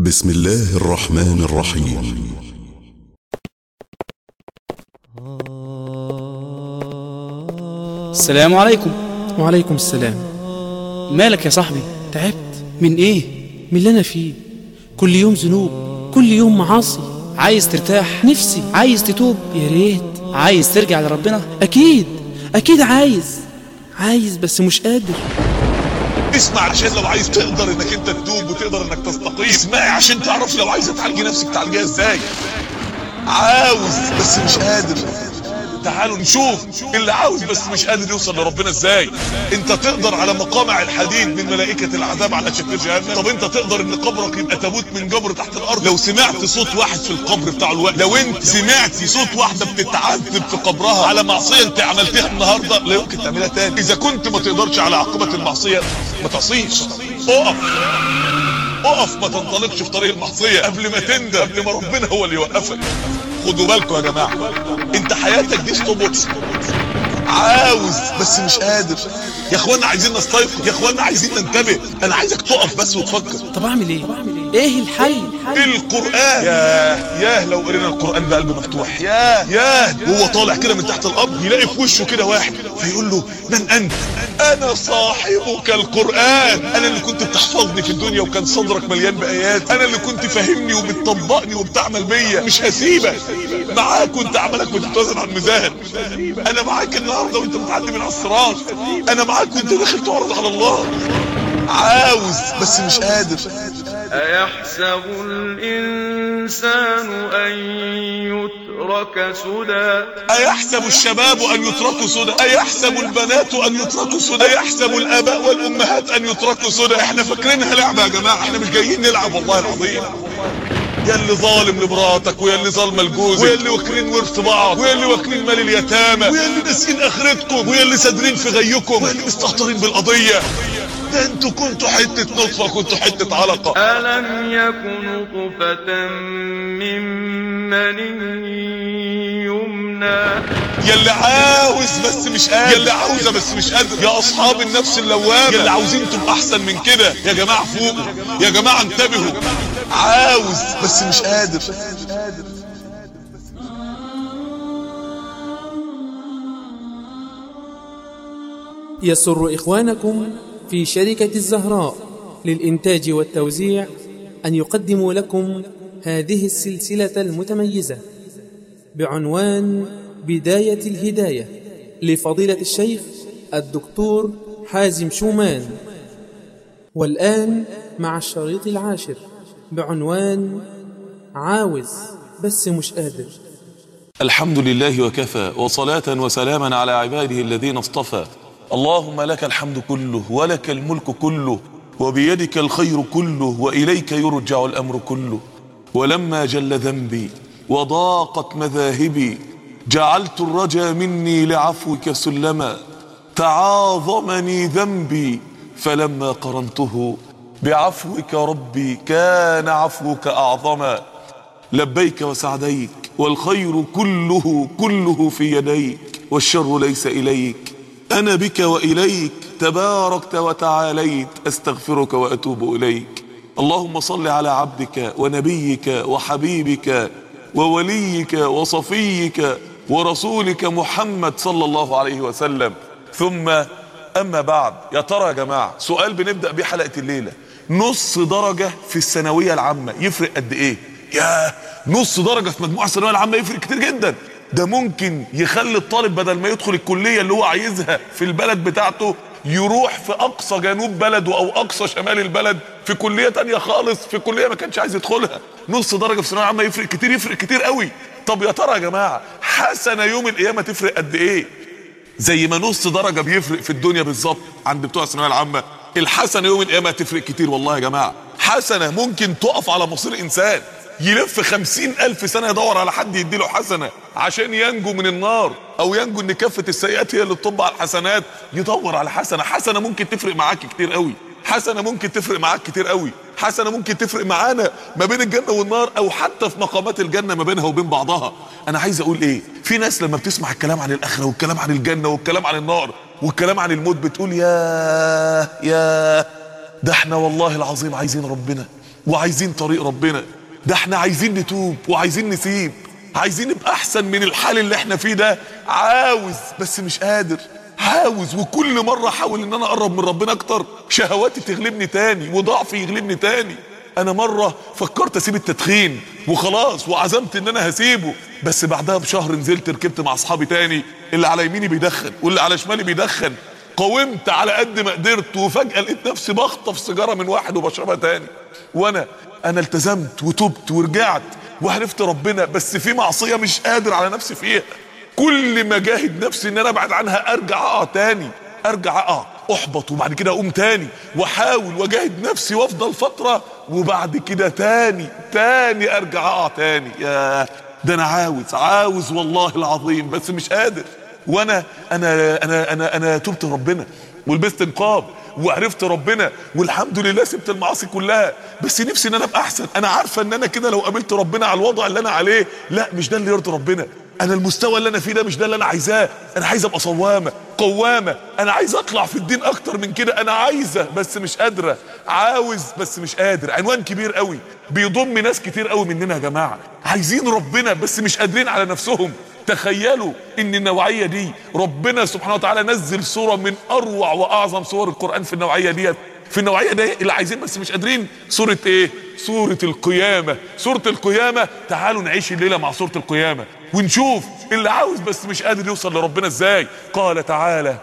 بسم الله الرحمن الرحيم. السلام عليكم. وعليكم السلام. مالك يا صاحبي؟ تعبت. من إيه؟ من اللي أنا فيه. كل يوم ذنوب كل يوم معاصي. عايز ترتاح. نفسي. عايز تتوب. يا ريت. عايز ترجع لربنا؟ أكيد. أكيد عايز. عايز بس مش قادر. اسمع عشان لو عايز تقدر انك انت تتوب وتقدر انك تستقيم. اسمعي عشان تعرف لو عايزه تعالجي نفسك تعالجيها إزاي. عاوز بس مش قادر. تعالوا نشوف اللي عاوز بس مش قادر يوصل لربنا إزاي. أنت تقدر على مقامع الحديد من ملائكة العذاب على شفير جهنم؟ طب أنت تقدر إن قبرك يبقى تابوت من جبر تحت الأرض؟ لو سمعت صوت واحد في القبر بتاع الوقت لو أنت سمعت صوت واحدة بتتعذب في قبرها على معصية أنت عملتها النهاردة لا يمكن تعملها تاني. إذا كنت ما تقدرش على عقوبة المعصية ما تعصيش اقف. اقف ما تنطلقش في طريق المعصية. قبل ما تندم قبل ما ربنا هو اللي يوقفك. خدوا بالكم يا جماعة. انت حياتك دي stopwatch عاوز بس مش قادر. يا اخوانا عايزين نستيقظ يا اخوانا عايزين ننتبه. أنا عايزك تقف بس وتفكر. طب اعمل إيه إيه؟ الحل القرآن؟ ياه ياه لو قرينا القرآن بقلب مفتوح. ياه ياه وهو طالع كده من تحت الأرض يلاقي في وشه كده واحد فيقول له من أنت؟ أنا صاحبك القرآن. أنا اللي كنت بتحفظني في الدنيا وكان صدرك مليان بآيات. أنا اللي كنت فاهمني وبتطبقني وبتعمل بيا. مش هسيبك. معاك وأنت عملك بتتوازن على الميزان أنا معاك النهاردة وأنت بتعدي من على الصراط. أنا معاك وأنت داخل تعرض على الله. عاوز بس مش قادر. أيحسب الإنسان أن يترك سدى؟ أيحسب الشباب أن يتركوا سدى؟ أيحسب البنات أن يتركوا سدى؟ أيحسب الآباء والأمهات أن يتركوا سدى؟ إحنا فاكرينها لعبة يا جماعة إحنا مش جايين نلعب والله العظيم. يا اللي ظالم لمراتك ويا اللي ظالمه لجوزك ويا اللي واكلين ورث بعض ويا اللي واكلين مال اليتامى ويا اللي ناسين آخرتكم ويا اللي سادرين في غيكم ويا اللي مستهترين بالقضية. ده أنتوا كنتوا حتة نطفة كنتوا حتة علقة. ألم يكن نطفة من مني يمنى؟ يا اللي عاوز بس مش قادر. يا اللي عاوزة بس مش قادر. يا أصحاب النفس اللوامة. يا اللي عاوزين تبقوا أحسن من كده. يا جماعة فوقوا. يا جماعة انتبهوا. عاوز بس مش قادر. يسر إخوانكم في شركة الزهراء للإنتاج والتوزيع أن يقدموا لكم هذه السلسلة المتميزة بعنوان بداية الهداية لفضيلة الشيخ الدكتور حازم شومان. والآن مع الشريط العاشر بعنوان عاوز بس مش قادر. الحمد لله وكفى وصلاة وسلاما على عباده الذين اصطفى. اللهم لك الحمد كله ولك الملك كله وبيدك الخير كله وإليك يرجع الأمر كله. ولما جل ذنبي وضاقت مذاهبي جعلت الرجا مني لعفوك سلما. تعاظمني ذنبي فلما قرنته بعفوك ربي كان عفوك أعظما. لبيك وسعديك والخير كله كله في يديك والشر ليس إليك. أنا بك وإليك تباركت وتعاليت أستغفرك وأتوب إليك. اللهم صل على عبدك ونبيك وحبيبك ووليك وصفيك ورسولك محمد صلى الله عليه وسلم. ثم أما بعد يا ترى يا جماعة سؤال بنبدأ بيه حلقة الليلة. نص درجة في الثانوية العامة يفرق قد إيه؟ يا نص درجة في مجموعة الثانوية العامة يفرق كتير جدا. ده ممكن يخلي الطالب بدل ما يدخل الكلية اللي هو عايزها في البلد بتاعته يروح في أقصى جنوب بلده أو أقصى شمال البلد في كلية تانية خالص في كلية ما كانش عايز يدخلها. نص درجة في الثانوية العامة يفرق كتير يفرق كتير قوي. طب يا ترى يا جماعة حسنة يوم القيامة تفرق قد إيه؟ زي ما نص درجة بيفرق في الدنيا بالظبط عند بتوع الثانوية العامة. الحسنة يوم القيامة تفرق كتير والله يا جماعة. حسنة ممكن تقف على مصير إنسان. يلف خمسين ألف سنة يدور على حد يديله حسنة عشان ينجو من النار أو ينجو إن كافة السيئات هي اللي تطب على الحسنات. يدور على حسنة. حسنة ممكن تفرق معاك كتير قوي. حسنة ممكن تفرق معاك كتير قوي. حسنة ممكن تفرق معانا ما بين الجنة والنار أو حتى في مقامات الجنة ما بينها وبين بعضها. أنا عايز أقول إيه؟ في ناس لما بتسمع الكلام عن الآخرة والكلام عن الجنة والكلام عن النار والكلام عن الموت بتقول يا يا ده إحنا والله العظيم عايزين ربنا وعايزين طريق ربنا. ده إحنا عايزين نتوب وعايزين نسيب. عايزين نبقى أحسن من الحال اللي إحنا فيه ده. عاوز بس مش قادر. عاوز وكل مرة أحاول إن أنا أقرب من ربنا أكتر. شهواتي تغلبني تاني وضعفي يغلبني تاني. أنا مرة فكرت أسيب التدخين وخلاص وعزمت إن أنا هسيبه. بس بعدها بشهر نزلت ركبت مع أصحابي تاني. اللي على يميني بيدخن واللي على شمالي بيدخن. قاومت على قد ما قدرت وفجأة لقيت نفسي بخطف سيجارة من واحد وبشربها تاني. وأنا أنا التزمت وتبت ورجعت وعرفت ربنا بس في معصية مش قادر على نفسي فيها. كل ما جاهد نفسي إن أنا أبعد عنها أرجع أقع تاني أرجع أقع أحبط وبعد كده أقوم تاني وأحاول وأجاهد نفسي وأفضل فترة وبعد كده تاني تاني أرجع أقع تاني. يا ده أنا عاوز عاوز والله العظيم بس مش قادر. وأنا أنا أنا أنا أنا تبت ربنا ولبست نقاب وعرفت ربنا والحمد لله سبت المعاصي كلها. بس نفسي إن أنا أبقى أحسن. أنا عارفة إن أنا كده لو قابلت ربنا على الوضع اللي أنا عليه لا مش ده اللي يرضي ربنا. أنا المستوى اللي أنا فيه ده مش ده اللي أنا عايزاه. أنا عايز أبقى صوامة قوامة. أنا عايز أطلع في الدين أكتر من كده. أنا عايزة بس مش قادرة. عاوز بس مش قادر. عنوان كبير قوي. بيضم ناس كتير قوي مننا يا جماعة. عايزين ربنا بس مش قادرين على نفسهم. تخيلوا إن النوعية دي ربنا سبحانه وتعالى نزل سورة من أروع وأعظم سور القرآن في النوعية ديت. في النوعية دي اللي عايزين بس مش قادرين سورة إيه؟ سورة القيامة. سورة القيامة تعالوا نعيش الليلة مع سورة القيامة. ونشوف اللي عاوز بس مش قادر يوصل لربنا إزاي. قال تعالى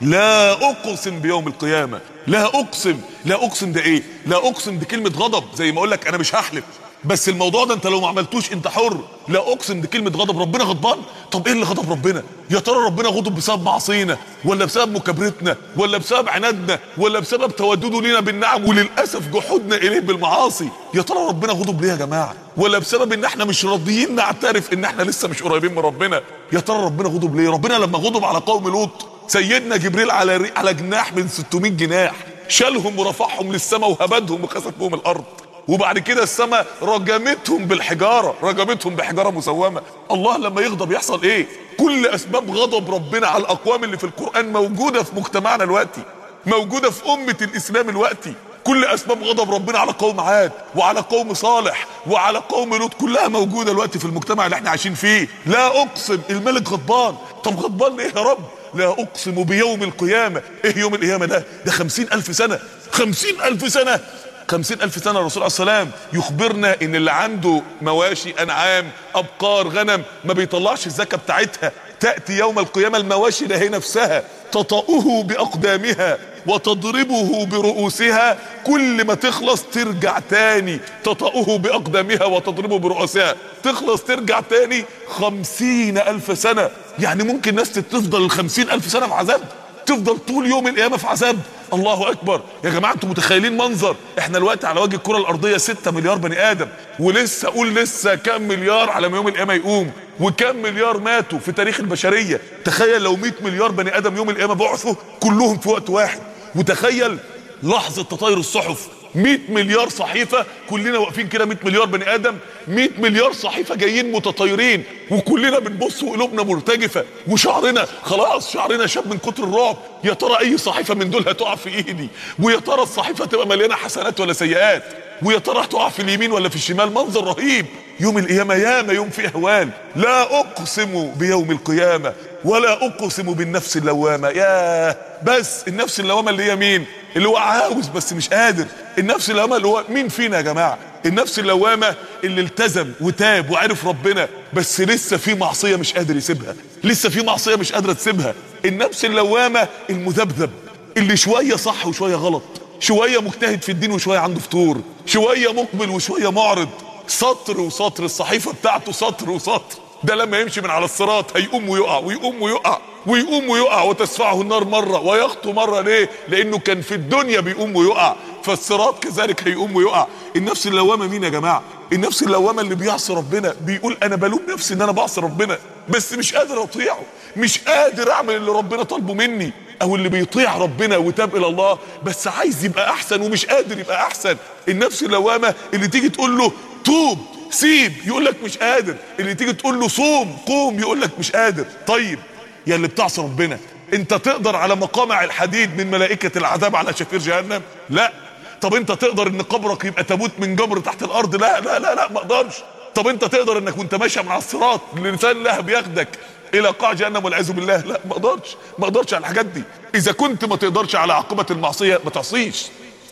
لا أقسم بيوم القيامة. لا أقسم. لا أقسم ده إيه؟ لا أقسم دي كلمه غضب. زي ما أقول لك أنا مش هحلف. بس الموضوع ده انت لو ما عملتوش انت حر. لا اقسم دي كلمه غضب ربنا غضبان. طب إيه اللي غضب ربنا؟ يا ترى ربنا غضب بسبب معصينا ولا بسبب مكابرتنا ولا بسبب عنادنا ولا بسبب تودده لينا بالنعم وللأسف جحودنا إليه بالمعاصي؟ يا ترى ربنا غضب ليه يا جماعة؟ ولا بسبب إن إحنا مش راضيين نعترف إن إحنا لسه مش قريبين من ربنا؟ يا ترى ربنا غضب ليه؟ ربنا لما غضب على قوم لوط سيدنا جبريل على. على جناح من 600 جناح شالهم ورفعهم للسماء وهبدهم وخسف بهم الأرض. وبعد كده السماء رجمتهم بالحجارة رجمتهم بحجارة مسومة. الله لما يغضب يحصل إيه؟ كل أسباب غضب ربنا على الأقوام اللي في القرآن موجودة في مجتمعنا دلوقتي موجودة في أمة الإسلام دلوقتي. كل أسباب غضب ربنا على قوم عاد وعلى قوم صالح وعلى قوم لوط كلها موجودة دلوقتي في المجتمع اللي إحنا عايشين فيه. لا أقسم الملك غضبان. طب غضبان ليه يا رب؟ لا أقسم بيوم القيامة. إيه يوم القيامة ده؟ ده خمسين ألف سنة. خمسين ألف سنة. خمسين ألف سنة الرسول عليه السلام يخبرنا إن اللي عنده مواشي أنعام أبقار غنم ما بيطلعش الزكاة بتاعتها. تأتي يوم القيامة المواشي ده هي نفسها. تطأه بأقدامها وتضربه برؤوسها. كل ما تخلص ترجع تاني. تطأه بأقدامها وتضربه برؤوسها. تخلص ترجع تاني خمسين ألف سنة. يعني ممكن ناس تفضل الخمسين ألف سنة في عذاب. تفضل طول يوم القيامة في عذاب. الله أكبر. يا جماعة أنتوا متخيلين منظر؟ إحنا دلوقتي على وجه الكرة الأرضية 6 مليار بني آدم. ولسه أقول لسه كام مليار على ما يوم القيامة يقوم. وكام مليار ماتوا في تاريخ البشرية. تخيل لو 100 مليار بني آدم يوم القيامة بعثوا كلهم في وقت واحد. وتخيل لحظة تطاير الصحف؟ 100 مليار صحيفة كلنا واقفين كده 100 مليار بني آدم 100 مليار صحيفة جايين متطايرين وكلنا بنبص وقلوبنا مرتجفة وشعرنا خلاص شعرنا شاب من كتر الرعب يا ترى أي صحيفة من دول هتقع في إيدي؟ ويا ترى الصحيفة تبقى مليانة حسنات ولا سيئات؟ ويا ترى هتقع في اليمين ولا في الشمال؟ منظر رهيب. يوم القيامة ياما يوم فيه أهوال. لا أقسم بيوم القيامة ولا أقسم بالنفس اللوامة. يا بس النفس اللوامة اللي هي مين؟ اللي هو عاوز بس مش قادر. النفس اللوامة اللي هو مين فينا يا جماعة؟ النفس اللوامة اللي التزم وتاب وعرف ربنا بس لسه في معصية مش قادر يسيبها. لسه في معصية مش قادرة تسيبها. النفس اللوامة المذبذب اللي شوية صح وشوية غلط شوية مجتهد في الدين وشوية عنده فطور شوية مقبل وشوية معرض. سطر وسطر الصحيفة بتاعته سطر وسطر. ده لما يمشي من على الصراط هيقوم ويقع ويقوم ويقع ويقوم ويقع وتسفعه النار مرة ويخطو مرة ليه؟ لأنه كان في الدنيا بيقوم ويقع فالصراط كذلك هيقوم ويقع. النفس اللوامة مين يا جماعة؟ النفس اللوامة اللي بيعصي ربنا بيقول أنا بلوم نفسي إن أنا بعصي ربنا بس مش قادر أطيعه مش قادر أعمل اللي ربنا طالبه مني أو اللي بيطيع ربنا وتاب إلى الله بس عايز يبقى أحسن ومش قادر يبقى أحسن. النفس اللوامة اللي تيجي تقول له توب سيب يقول لك مش قادر. اللي تيجي تقول له صوم قوم يقول لك مش قادر. طيب يا اللي بتعصي ربنا انت تقدر على مقامع الحديد من ملائكة العذاب على شفير جهنم؟ لا. طب انت تقدر ان قبرك يبقى تابوت من جمر تحت الأرض؟ لا لا لا لا ما أقدرش. طب انت تقدر انك وانت ماشي على الصراط لسان لهب ياخدك إلى قاع جهنم والعياذ بالله؟ لا ما أقدرش. ما أقدرش على الحاجات دي. إذا كنت ما تقدرش على عاقبة المعصية ما تعصيش.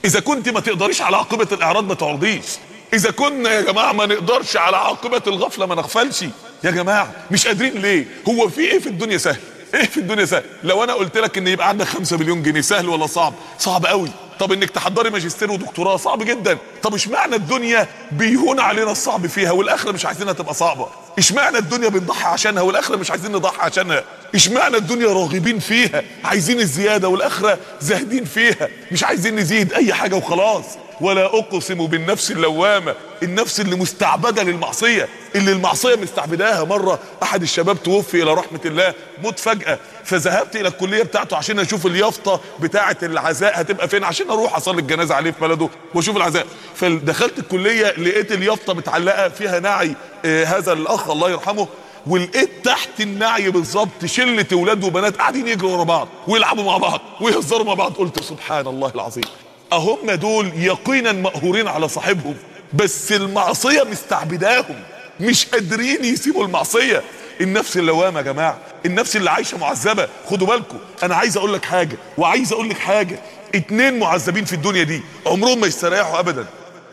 إذا كنت ما تقدريش على عاقبة الإعراض ما تعرضيش. إذا كنا يا جماعة ما نقدرش على عاقبة الغفلة ما نغفلش. يا جماعة مش قادرين ليه؟ هو في إيه في الدنيا سهل؟ إيه في الدنيا سهل؟ لو أنا قلت لك إن يبقى عندك 5 مليون جنيه سهل ولا صعب؟ صعب قوي طب إنك تحضري ماجستير ودكتوراه صعب جدا. طب إشمعنى الدنيا بيهون علينا الصعب فيها والآخرة مش عايزينها تبقى صعبة؟ إشمعنى الدنيا بنضحي عشانها والآخرة مش عايزين نضحي عشانها؟ إشمعنى الدنيا راغبين فيها؟ عايزين الزيادة والآخرة زاهدين فيها؟ مش عايزين نزيد أي حاجة وخلاص. ولا أقسم بالنفس اللوامة النفس اللي مستعبدة للمعصية اللي المعصية مستعبداها مرة أحد الشباب توفي إلى رحمة الله موت فجأة فذهبت إلى الكلية بتاعته عشان أشوف اليافطة بتاعة العزاء هتبقى فين عشان أروح أصلي الجنازة عليه في بلده وأشوف العزاء. فدخلت الكلية لقيت اليافطة متعلقة فيها نعي آه هذا الأخ الله يرحمه ولقيت تحت النعي بالظبط شلة أولاد وبنات قاعدين يجروا ورا بعض ويلعبوا مع بعض ويهزروا مع بعض. قلت سبحان الله العظيم. أهم دول يقينا مقهورين على صاحبهم بس المعصية مستعبداهم مش قادرين يسيبوا المعصية. النفس اللوامة يا جماعة النفس اللي عايشة معذبة. خدوا بالكم أنا عايز أقول لك حاجة وعايز أقول لك حاجة. اتنين معذبين في الدنيا دي عمرهم ما يستريحوا ابدا.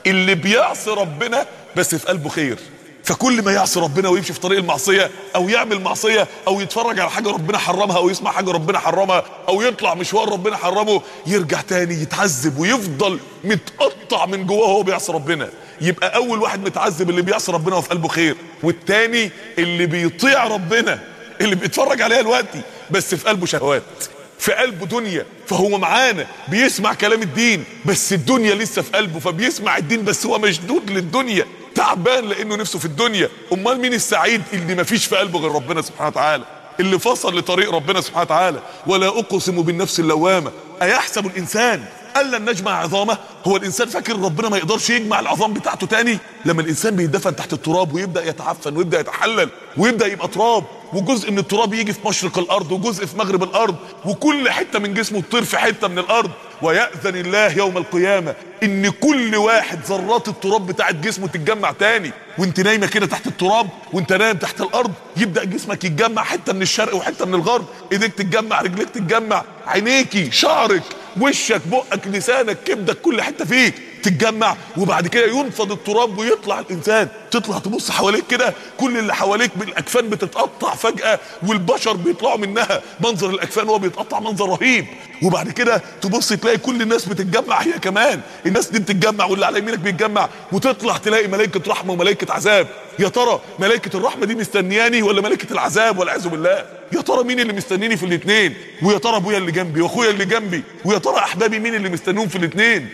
اللي بيعصي ربنا بس في قلبه خير. فكل ما يعصي ربنا ويمشي في طريق المعصية أو يعمل معصية أو يتفرج على حاجة ربنا حرمها أو يسمع حاجة ربنا حرمها أو يطلع مشوار ربنا حرمه يرجع تاني يتعذب ويفضل متقطع من جواه وهو بيعصي ربنا. يبقى أول واحد متعذب اللي بيعصي ربنا وفي قلبه خير والتاني اللي بيطيع ربنا اللي بيتفرج عليها دلوقتي بس في قلبه شهوات في قلبه دنيا فهو معانا بيسمع كلام الدين بس الدنيا لسه في قلبه فبيسمع الدين بس هو مشدود للدنيا. تعبان لأنه نفسه في الدنيا. امال مين السعيد اللي ما فيش في قلبه غير ربنا سبحانه وتعالى؟ اللي فصل لطريق ربنا سبحانه وتعالى. ولا اقسم بالنفس اللوامة. أيحسب الإنسان الا نجمع عظامه؟ هو الإنسان فاكر ربنا ما يقدرش يجمع العظام بتاعته تاني؟ لما الإنسان بيدفن تحت التراب ويبدأ يتعفن ويبدأ يتحلل ويبدأ يبقى تراب وجزء من التراب يجي في مشرق الأرض وجزء في مغرب الأرض وكل حتة من جسمه تطير في حتة من الأرض ويأذن الله يوم القيامة إن كل واحد ذرات التراب بتاعت جسمه تتجمع تاني. وأنت نايمة كده تحت التراب وأنت نايم تحت الأرض يبدأ جسمك يتجمع حتة من الشرق وحتة من الغرب. إيديك تتجمع رجليك تتجمع عينيكي شعرك وشك بقك لسانك كبدك كل حتة فيك تتجمع. وبعد كده ينفض التراب ويطلع الإنسان. تطلع تبص حواليك كده كل اللي حواليك بالأكفان بتتقطع فجأة والبشر بيطلعوا منها. منظر الأكفان وهو بيتقطع منظر رهيب. وبعد كده تبص تلاقي كل الناس بتتجمع هي كمان. الناس دي بتتجمع واللي على يمينك بيتجمع. وتطلع تلاقي ملائكة رحمة وملائكة عذاب. يا ترى ملائكة الرحمة دي مستنياني ولا ملائكة العذاب والعياذ بالله؟ يا ترى مين اللي مستنيني في الاثنين ويا ترى أبويا اللي جنبي وأخويا اللي جنبي؟ ويا ترى أحبابي مين اللي مستنيهم في الاثنين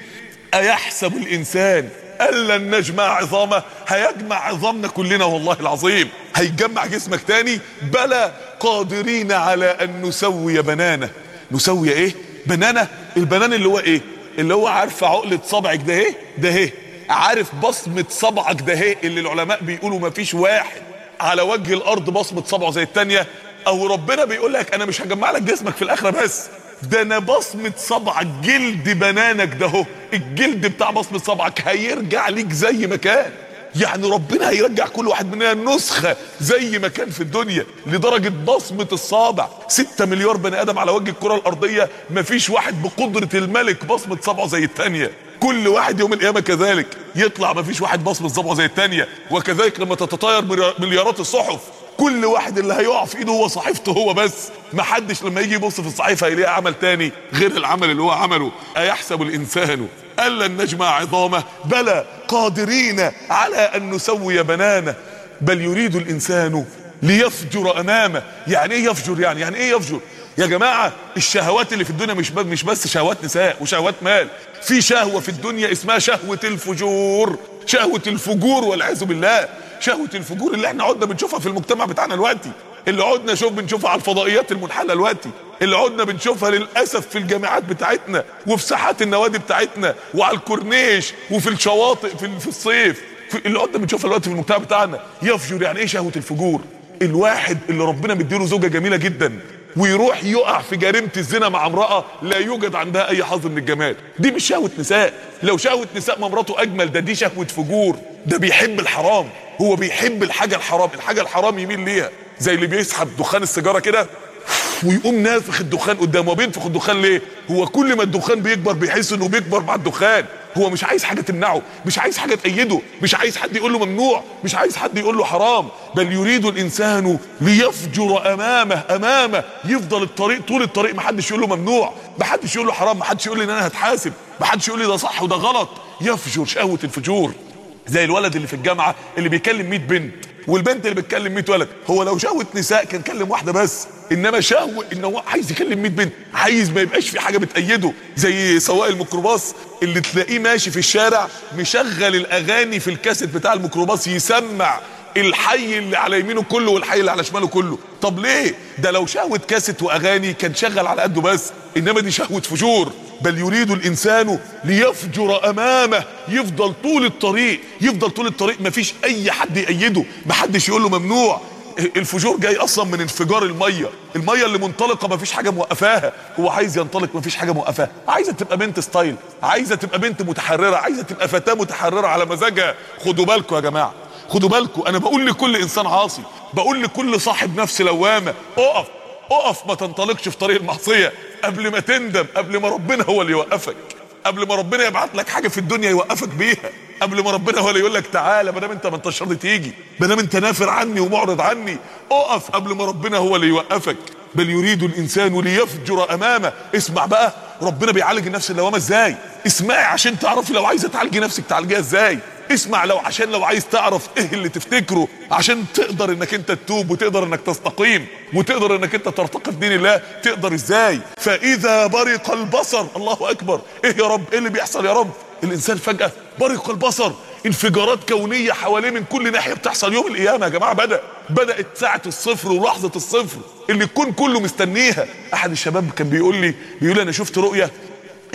أيحسب الإنسان الا نجمع عظامه؟ هيجمع عظامنا كلنا والله العظيم. هيجمع جسمك تاني؟ بلى قادرين على أن نسوي بنانه. نسوي إيه؟ بنانه البنان اللي هو إيه؟ اللي هو عارف عقلة صبعك ده إيه؟ ده إيه؟ عارف بصمة صبعك ده إيه؟ اللي العلماء بيقولوا ما فيش واحد على وجه الأرض بصمة صبعه زي التانية. أو ربنا بيقول لك أنا مش هجمع لك جسمك في الآخرة بس. ده أنا بصمة صبعك جلد بنانك ده اهو. الجلد بتاع بصمة صبعك هيرجع ليك زي ما كان. يعني ربنا هيرجع كل واحد مننا نسخة زي ما كان في الدنيا لدرجة بصمة الصابع. ستة مليار بني آدم على وجه الكرة الأرضية مفيش واحد بقدرة الملك بصمة صبعه زي التانية. كل واحد يوم القيامة كذلك يطلع مفيش واحد بصمة صبعه زي التانية. وكذلك لما تتطاير مليارات الصحف كل واحد اللي هيقع في ايده هو صحيفته هو بس. محدش لما يجي يبص في الصحيفة هيلاقي عمل تاني غير العمل اللي هو عمله. أيحسب الإنسان الا نجمع عظامه؟ بلى قادرين على أن نسوي بنانه بل يريد الإنسان ليفجر أمامه. يعني إيه يفجر يعني؟ يعني إيه يفجر؟ يا جماعة الشهوات اللي في الدنيا مش مش بس شهوات نساء وشهوات مال. في شهوة في الدنيا اسمها شهوة الفجور. شهوة الفجور والعياذ بالله. شهوة الفجور اللي إحنا عدنا بنشوفها في المجتمع بتاعنا دلوقتي. اللي عدنا شوف بنشوفها على الفضائيات المنحلة دلوقتي. اللي عدنا بنشوفها للأسف في الجامعات بتاعتنا وفي ساحات النوادي بتاعتنا وعلى الكورنيش وفي الشواطئ في, الصيف. في اللي عدنا بنشوفها دلوقتي في المجتمع بتاعنا يفجر. يعني إيه شهوة الفجور؟ الواحد اللي ربنا مديله زوجة جميلة جدا. ويروح يقع في جريمة الزنا مع امرأة لا يوجد عندها أي حظ من الجمال. دي مش شهوة نساء. لو شهوة نساء ما مراته أجمل ده دي شهوة فجور. ده بيحب الحرام. هو بيحب الحاجة الحرام. الحاجة الحرام يميل ليها. زي اللي بيسحب دخان السيجارة كده ويقوم نافخ الدخان قدامه وبينفخ الدخان ليه؟ هو كل ما الدخان بيكبر بيحس إنه بيكبر مع الدخان. هو مش عايز حاجة تمنعه مش عايز حاجة تأيده مش عايز حد يقول له ممنوع مش عايز حد يقول له حرام بل يريد الإنسان ليفجر أمامه أمامه يفضل الطريق طول الطريق محدش يقول له ممنوع محدش يقول له حرام محدش يقول لي إن أنا هتحاسب محدش يقول لي ده صح وده غلط. يفجر شهوة الفجور زي الولد اللي في الجامعة اللي بيكلم 100 بنت. والبنت اللي بتكلم 100 ولد هو لو شهوه نساء كان كلم واحدة بس إنما شهوه إن هو عايز يكلم 100 بنت عايز ما يبقاش في حاجة بتأيده زي سواق الميكروباص اللي تلاقيه ماشي في الشارع مشغل الأغاني في الكاسيت بتاع الميكروباص يسمع الحي اللي على يمينه كله والحي اللي على شماله كله. طب ليه؟ ده لو شهوة كاسيت وأغاني كان شغل على قده بس إنما دي شهوة فجور. بل يريد الإنسان ليفجر أمامه يفضل طول الطريق يفضل طول الطريق. مفيش أي حد يأيده محدش يقول له ممنوع. الفجور جاي أصلا من انفجار المية. المية اللي منطلقة مفيش حاجة موقفاها. هو عايز ينطلق مفيش حاجة موقفاها. عايزة تبقى بنت style عايزة تبقى بنت متحررة عايزة تبقى فتاة متحررة على مزاجها. خدوا بالكم يا جماعة. خدوا بالكم أنا بقول لكل إنسان عاصي بقول لكل صاحب نفس لوامة اقف اقف ما تنطلقش في طريق المعصية. قبل ما تندم قبل ما ربنا هو اللي يوقفك قبل ما ربنا يبعت لك حاجة في الدنيا يوقفك بيها قبل ما ربنا هو اللي يقول لك تعالى ما دام انت ما انتش راضي تيجي ما دام انت نافر عني ومعرض عني اقف قبل ما ربنا هو اللي يوقفك. بل يريد الإنسان ليفجر أمامه. اسمع بقى ربنا بيعالج النفس اللوامة إزاي؟ اسمعي عشان تعرفي لو عايزة تعالجي نفسك تعالجيها إزاي؟ اسمع لو عشان لو عايز تعرف إيه اللي تفتكره عشان تقدر انك انت تتوب وتقدر انك تستقيم وتقدر انك انت ترتقي في دين الله تقدر إزاي؟ فإذا برق البصر الله أكبر. إيه يا رب؟ إيه اللي بيحصل يا رب؟ الإنسان فجأة برق البصر. انفجارات كونية حواليه من كل ناحية بتحصل يوم القيامة يا جماعة. بدأ بدأت ساعة الصفر ولحظة الصفر. اللي الكون كله مستنيها. أحد الشباب كان بيقول لي بيقول لي أنا شفت رؤية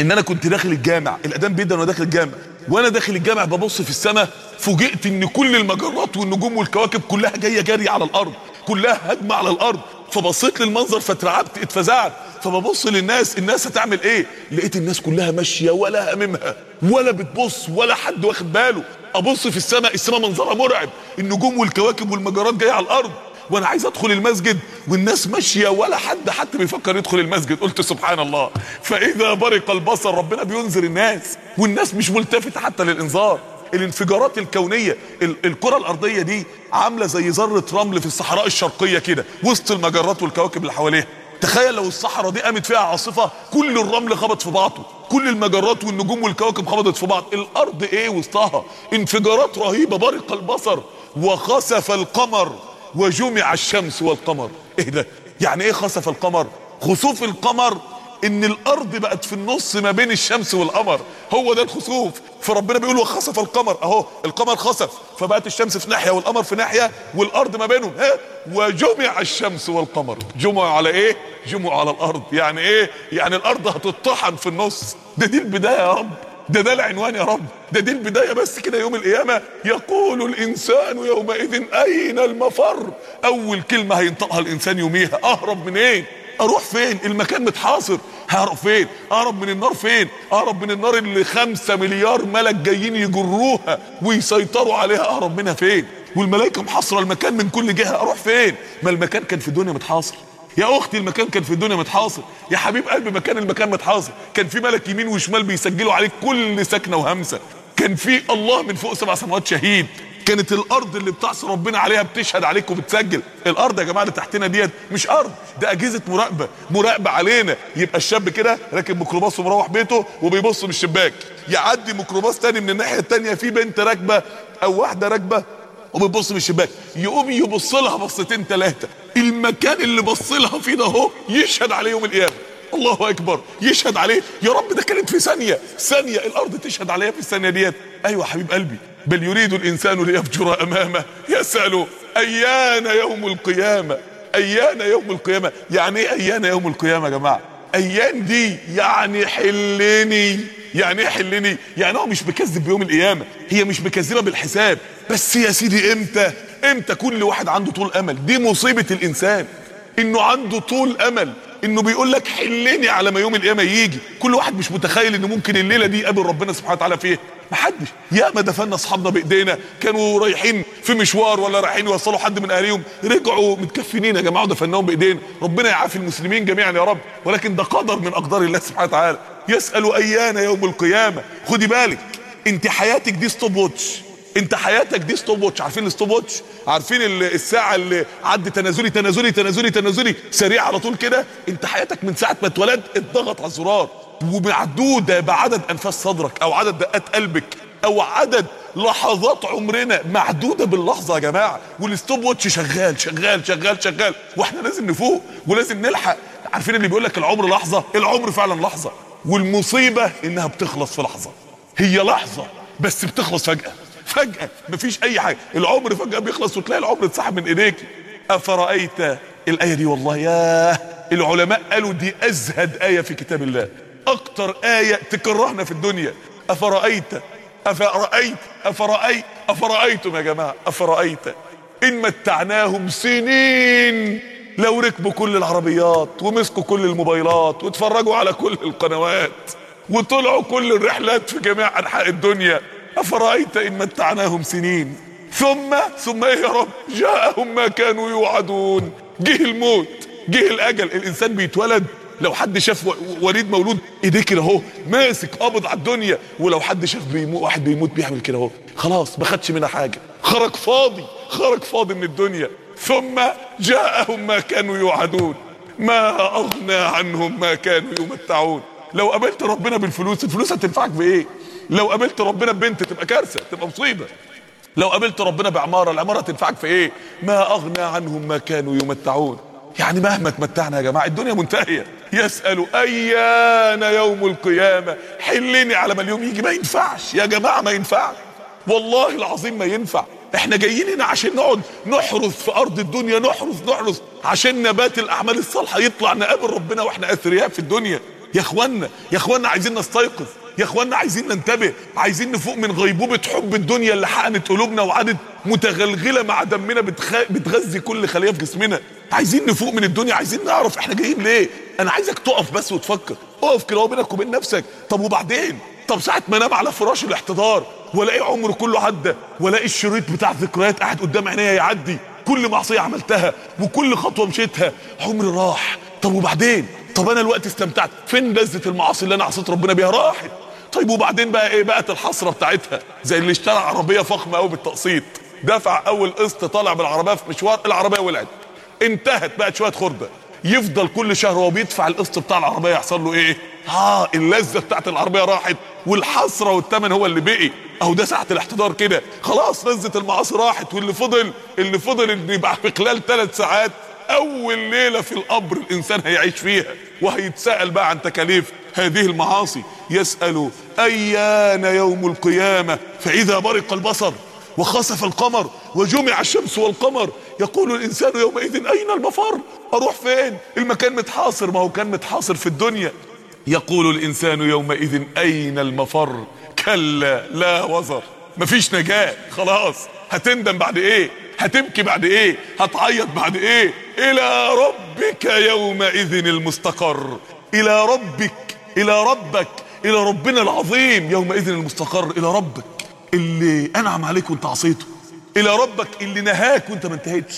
إن أنا كنت داخل الجامع. الأذان بيدن وأنا داخل الجامع. وأنا داخل الجامع ببص في السماء فوجئت إن كل المجرات والنجوم والكواكب كلها جاية جري على الأرض كلها هجمة على الأرض. فبصيت للمنظر فاترعبت اتفزعت. فببص للناس الناس هتعمل إيه؟ لقيت الناس كلها ماشية ولا هممها ولا بتبص ولا حد واخد باله. أبص في السماء السماء منظرها مرعب. النجوم والكواكب والمجرات جاية على الأرض. وأنا عايز ادخل المسجد والناس ماشية ولا حد حتى بيفكر يدخل المسجد. قلت سبحان الله. فإذا برق البصر ربنا بينذر الناس والناس مش ملتفته حتى للإنذار. الانفجارات الكونية ال- الكرة الأرضية دي عاملة زي ذرة رمل في الصحراء الشرقية كده وسط المجرات والكواكب اللي حواليها. تخيل لو الصحراء دي قامت فيها عاصفة كل الرمل خبط في بعضه. كل المجرات والنجوم والكواكب خبطت في بعض. الأرض إيه وسطها؟ انفجارات رهيبة برق البصر وخسف القمر. وجمع الشمس والقمر. إيه ده؟ يعني إيه خسف القمر؟ خسوف القمر إن الأرض بقت في النص ما بين الشمس والقمر. هو ده الخسوف. فربنا بيقول وخسف القمر. أهو القمر خسف. فبقت الشمس في ناحية والقمر في ناحية والأرض ما بينهم. ها؟ وجمع الشمس والقمر. جمعوا على إيه؟ جمعوا على الأرض. يعني إيه؟ يعني الأرض هتطحن في النص. ده دي البداية يا رب. ده ده العنوان يا رب. ده دي البداية بس كده يوم القيامة. يقول الإنسان يومئذ أين المفر؟ أول كلمة هينطقها الإنسان يوميها. اهرب منين إيه؟ أروح فين؟ المكان متحاصر. ههرب فين؟ اهرب من النار فين؟ اهرب من النار اللي خمسة مليار ملك جايين يجروها ويسيطروا عليها. اهرب منها فين؟ والملائكة محاصرة المكان من كل جهة. أروح فين؟ ما المكان كان في الدنيا متحاصر. يا أختي المكان كان في الدنيا متحاصر يا حبيب قلبي مكان المكان متحاصر. كان في ملك يمين وشمال بيسجلوا عليك كل سكنة وهمسة. كان في الله من فوق سبع سماوات شهيد. كانت الأرض اللي بتعصي ربنا عليها بتشهد عليك وبتسجل. الأرض يا جماعة اللي تحتنا ديت مش أرض ده أجهزة مراقبة. مراقبة علينا. يبقى الشاب كده راكب ميكروباص ومروح بيته وبيبص من الشباك. يعدي ميكروباص تاني من الناحية التانية في بنت راكبة أو واحدة راكبة وبتبص من الشباك. يقوم يبص لها بصتين ثلاثة المكان اللي بص لها فيه ده اهو يشهد عليه يوم القيامة. الله أكبر. يشهد عليه. يا رب ده كانت في ثانية. ثانية. الأرض تشهد عليها في الثانية ديت. أيوه حبيب قلبي. بل يريد الإنسان ليفجر أمامه. يسال أيان يوم القيامة. أيان يوم القيامة. يعني إيه أيان يوم القيامة يا جماعة؟ أيان دي يعني حلني. يعني إيه حلني؟ يعني هو مش مكذب بيوم القيامة. هي مش مكذبة بالحساب. بس يا سيدي إمتى؟ إمتى كل واحد عنده طول أمل؟ دي مصيبة الإنسان إنه عنده طول أمل إنه بيقول لك حلني على ما يوم القيامة يجي. كل واحد مش متخيل ان ممكن الليلة دي يقابل ربنا سبحانه وتعالى فيها محدش. يا ما دفنا أصحابنا بإيدينا كانوا رايحين في مشوار ولا رايحين يوصلوا حد من أهاليهم رجعوا متكفنين يا جماعة ودفناهم بايدينا ربنا يعافي المسلمين جميعا يا رب ولكن ده قدر من أقدار الله سبحانه وتعالى. يسأل أيان يوم القيامة؟ خدي بالك أنت حياتك دي stopwatch انت حياتك دي stopwatch عارفين ال stopwatch عارفين ال- الساعة اللي عد تنازلي تنازلي تنازلي تنازلي. سريع على طول كده. انت حياتك من ساعة ما اتولدت اتضغط على الزرار. ومعدودة بعدد أنفاس صدرك أو عدد دقات قلبك أو عدد لحظات عمرنا. معدودة باللحظة يا جماعة. وال stopwatch شغال شغال شغال شغال. وإحنا لازم نفوق ولازم نلحق. عارفين اللي بيقول لك العمر لحظة؟ العمر فعلا لحظة. والمصيبة إنها بتخلص في لحظة. هي لحظة بس بتخلص فجأة. فجأة مفيش أي حاجة. العمر فجأة بيخلص وتلاقي العمر اتسحب من إيديك. أفرأيت الآية دي والله؟ ياه. العلماء قالوا دي أزهد آية في كتاب الله. أكتر آية تكرهنا في الدنيا. أفرأيت؟ أفرأيت؟ افرايت أفرأيتم يا جماعة. أفرأيت. إن متعناهم سنين. لو ركبوا كل العربيات ومسكوا كل الموبايلات واتفرجوا على كل القنوات وطلعوا كل الرحلات في جميع أنحاء الدنيا. أفرأيت إن متعناهم سنين؟ ثم ثم إيه يا رب؟ جاءهم ما كانوا يوعدون. جه الموت. جه الأجل. الإنسان بيتولد. لو حد شاف وليد مولود ايديه كده أهو. ماسك قابض على الدنيا. ولو حد شاف بيموت واحد بيموت بيعمل كده أهو. خلاص ما خدش منها حاجة. خرج فاضي. خرج فاضي من الدنيا. ثم جاءهم ما كانوا يوعدون. ما أغنى عنهم ما كانوا يمتعون. لو قابلت ربنا بالفلوس الفلوس هتنفعك بايه لو قابلت ربنا ببنت تبقى كارثة تبقى مصيبة. لو قابلت ربنا بعماره العماره تنفعك في إيه؟ ما أغنى عنهم ما كانوا يمتعون. يعني مهما تمتعنا يا جماعة الدنيا منتهية. يسالوا أيان يوم القيامة؟ حلني على ما اليوم يجي. ما ينفعش يا جماعة ما ينفعش. والله العظيم ما ينفع. إحنا جايين هنا عشان نقعد نحرث في أرض الدنيا نحرث نحرث عشان نبات الأعمال الصالحة يطلع نقابل ربنا وإحنا أثرياء في الدنيا. يا اخوانا يا اخوانا عايزين نستيقظ. يا اخوانا عايزين ننتبه عايزين نفوق من غيبوبة حب الدنيا اللي حقنت قلوبنا وعادت متغلغلة مع دمنا بتخ... بتغذي كل خلية في جسمنا. عايزين نفوق من الدنيا عايزين نعرف إحنا جايين ليه. أنا عايزك تقف بس وتفكر. اقف كده بينك وبين نفسك. طب وبعدين؟ طب ساعة ما انام على فراش الاحتضار والاقي عمره كله عدى والاقي الشريط بتاع الذكريات قاعد قدام عينيا يعدي. كل معصية عملتها وكل خطوة مشيتها. عمري راح. طب وبعدين؟ طب أنا الوقت استمتعت. فين لذة المعاصي اللي أنا عصيت ربنا بيها؟ راحت. طيب وبعدين بقى إيه؟ بقت الحسرة بتاعتها زي اللي اشترى عربية فخمة قوي بالتقسيط دفع أول قسط طالع بالعربية في مشوار العربية ولعت انتهت بقت شوية خردة يفضل كل شهر وهو بيدفع القسط بتاع العربية يحصل له إيه؟ آه اللذة بتاعت العربية راحت والحسرة والثمن هو اللي بقي. أهو ده ساعة الاحتضار كده خلاص لذة المعاصي راحت واللي فضل اللي فضل إن يبقى في خلال ثلاث ساعات أول ليلة في القبر الإنسان هيعيش فيها وهيتسأل بقى عن تكاليف هذه المعاصي. يسأل أيان يوم القيامة؟ فإذا برق البصر وخسف القمر وجمع الشمس والقمر يقول الإنسان يومئذ أين المفر؟ أروح فين؟ المكان متحاصر. ما هو كان متحاصر في الدنيا. يقول الإنسان يومئذ أين المفر؟ كلا لا وزر. مفيش نجاة خلاص. هتندم بعد إيه؟ هتبكي بعد إيه؟ هتعيط بعد إيه؟ إلى ربك يومئذ المستقر. إلى ربك إلى ربك إلى ربنا العظيم يومئذ المستقر. إلى ربك. اللي أنعم عليك وأنت عصيته. إلى ربك اللي نهاك وأنت ما انتهيتش.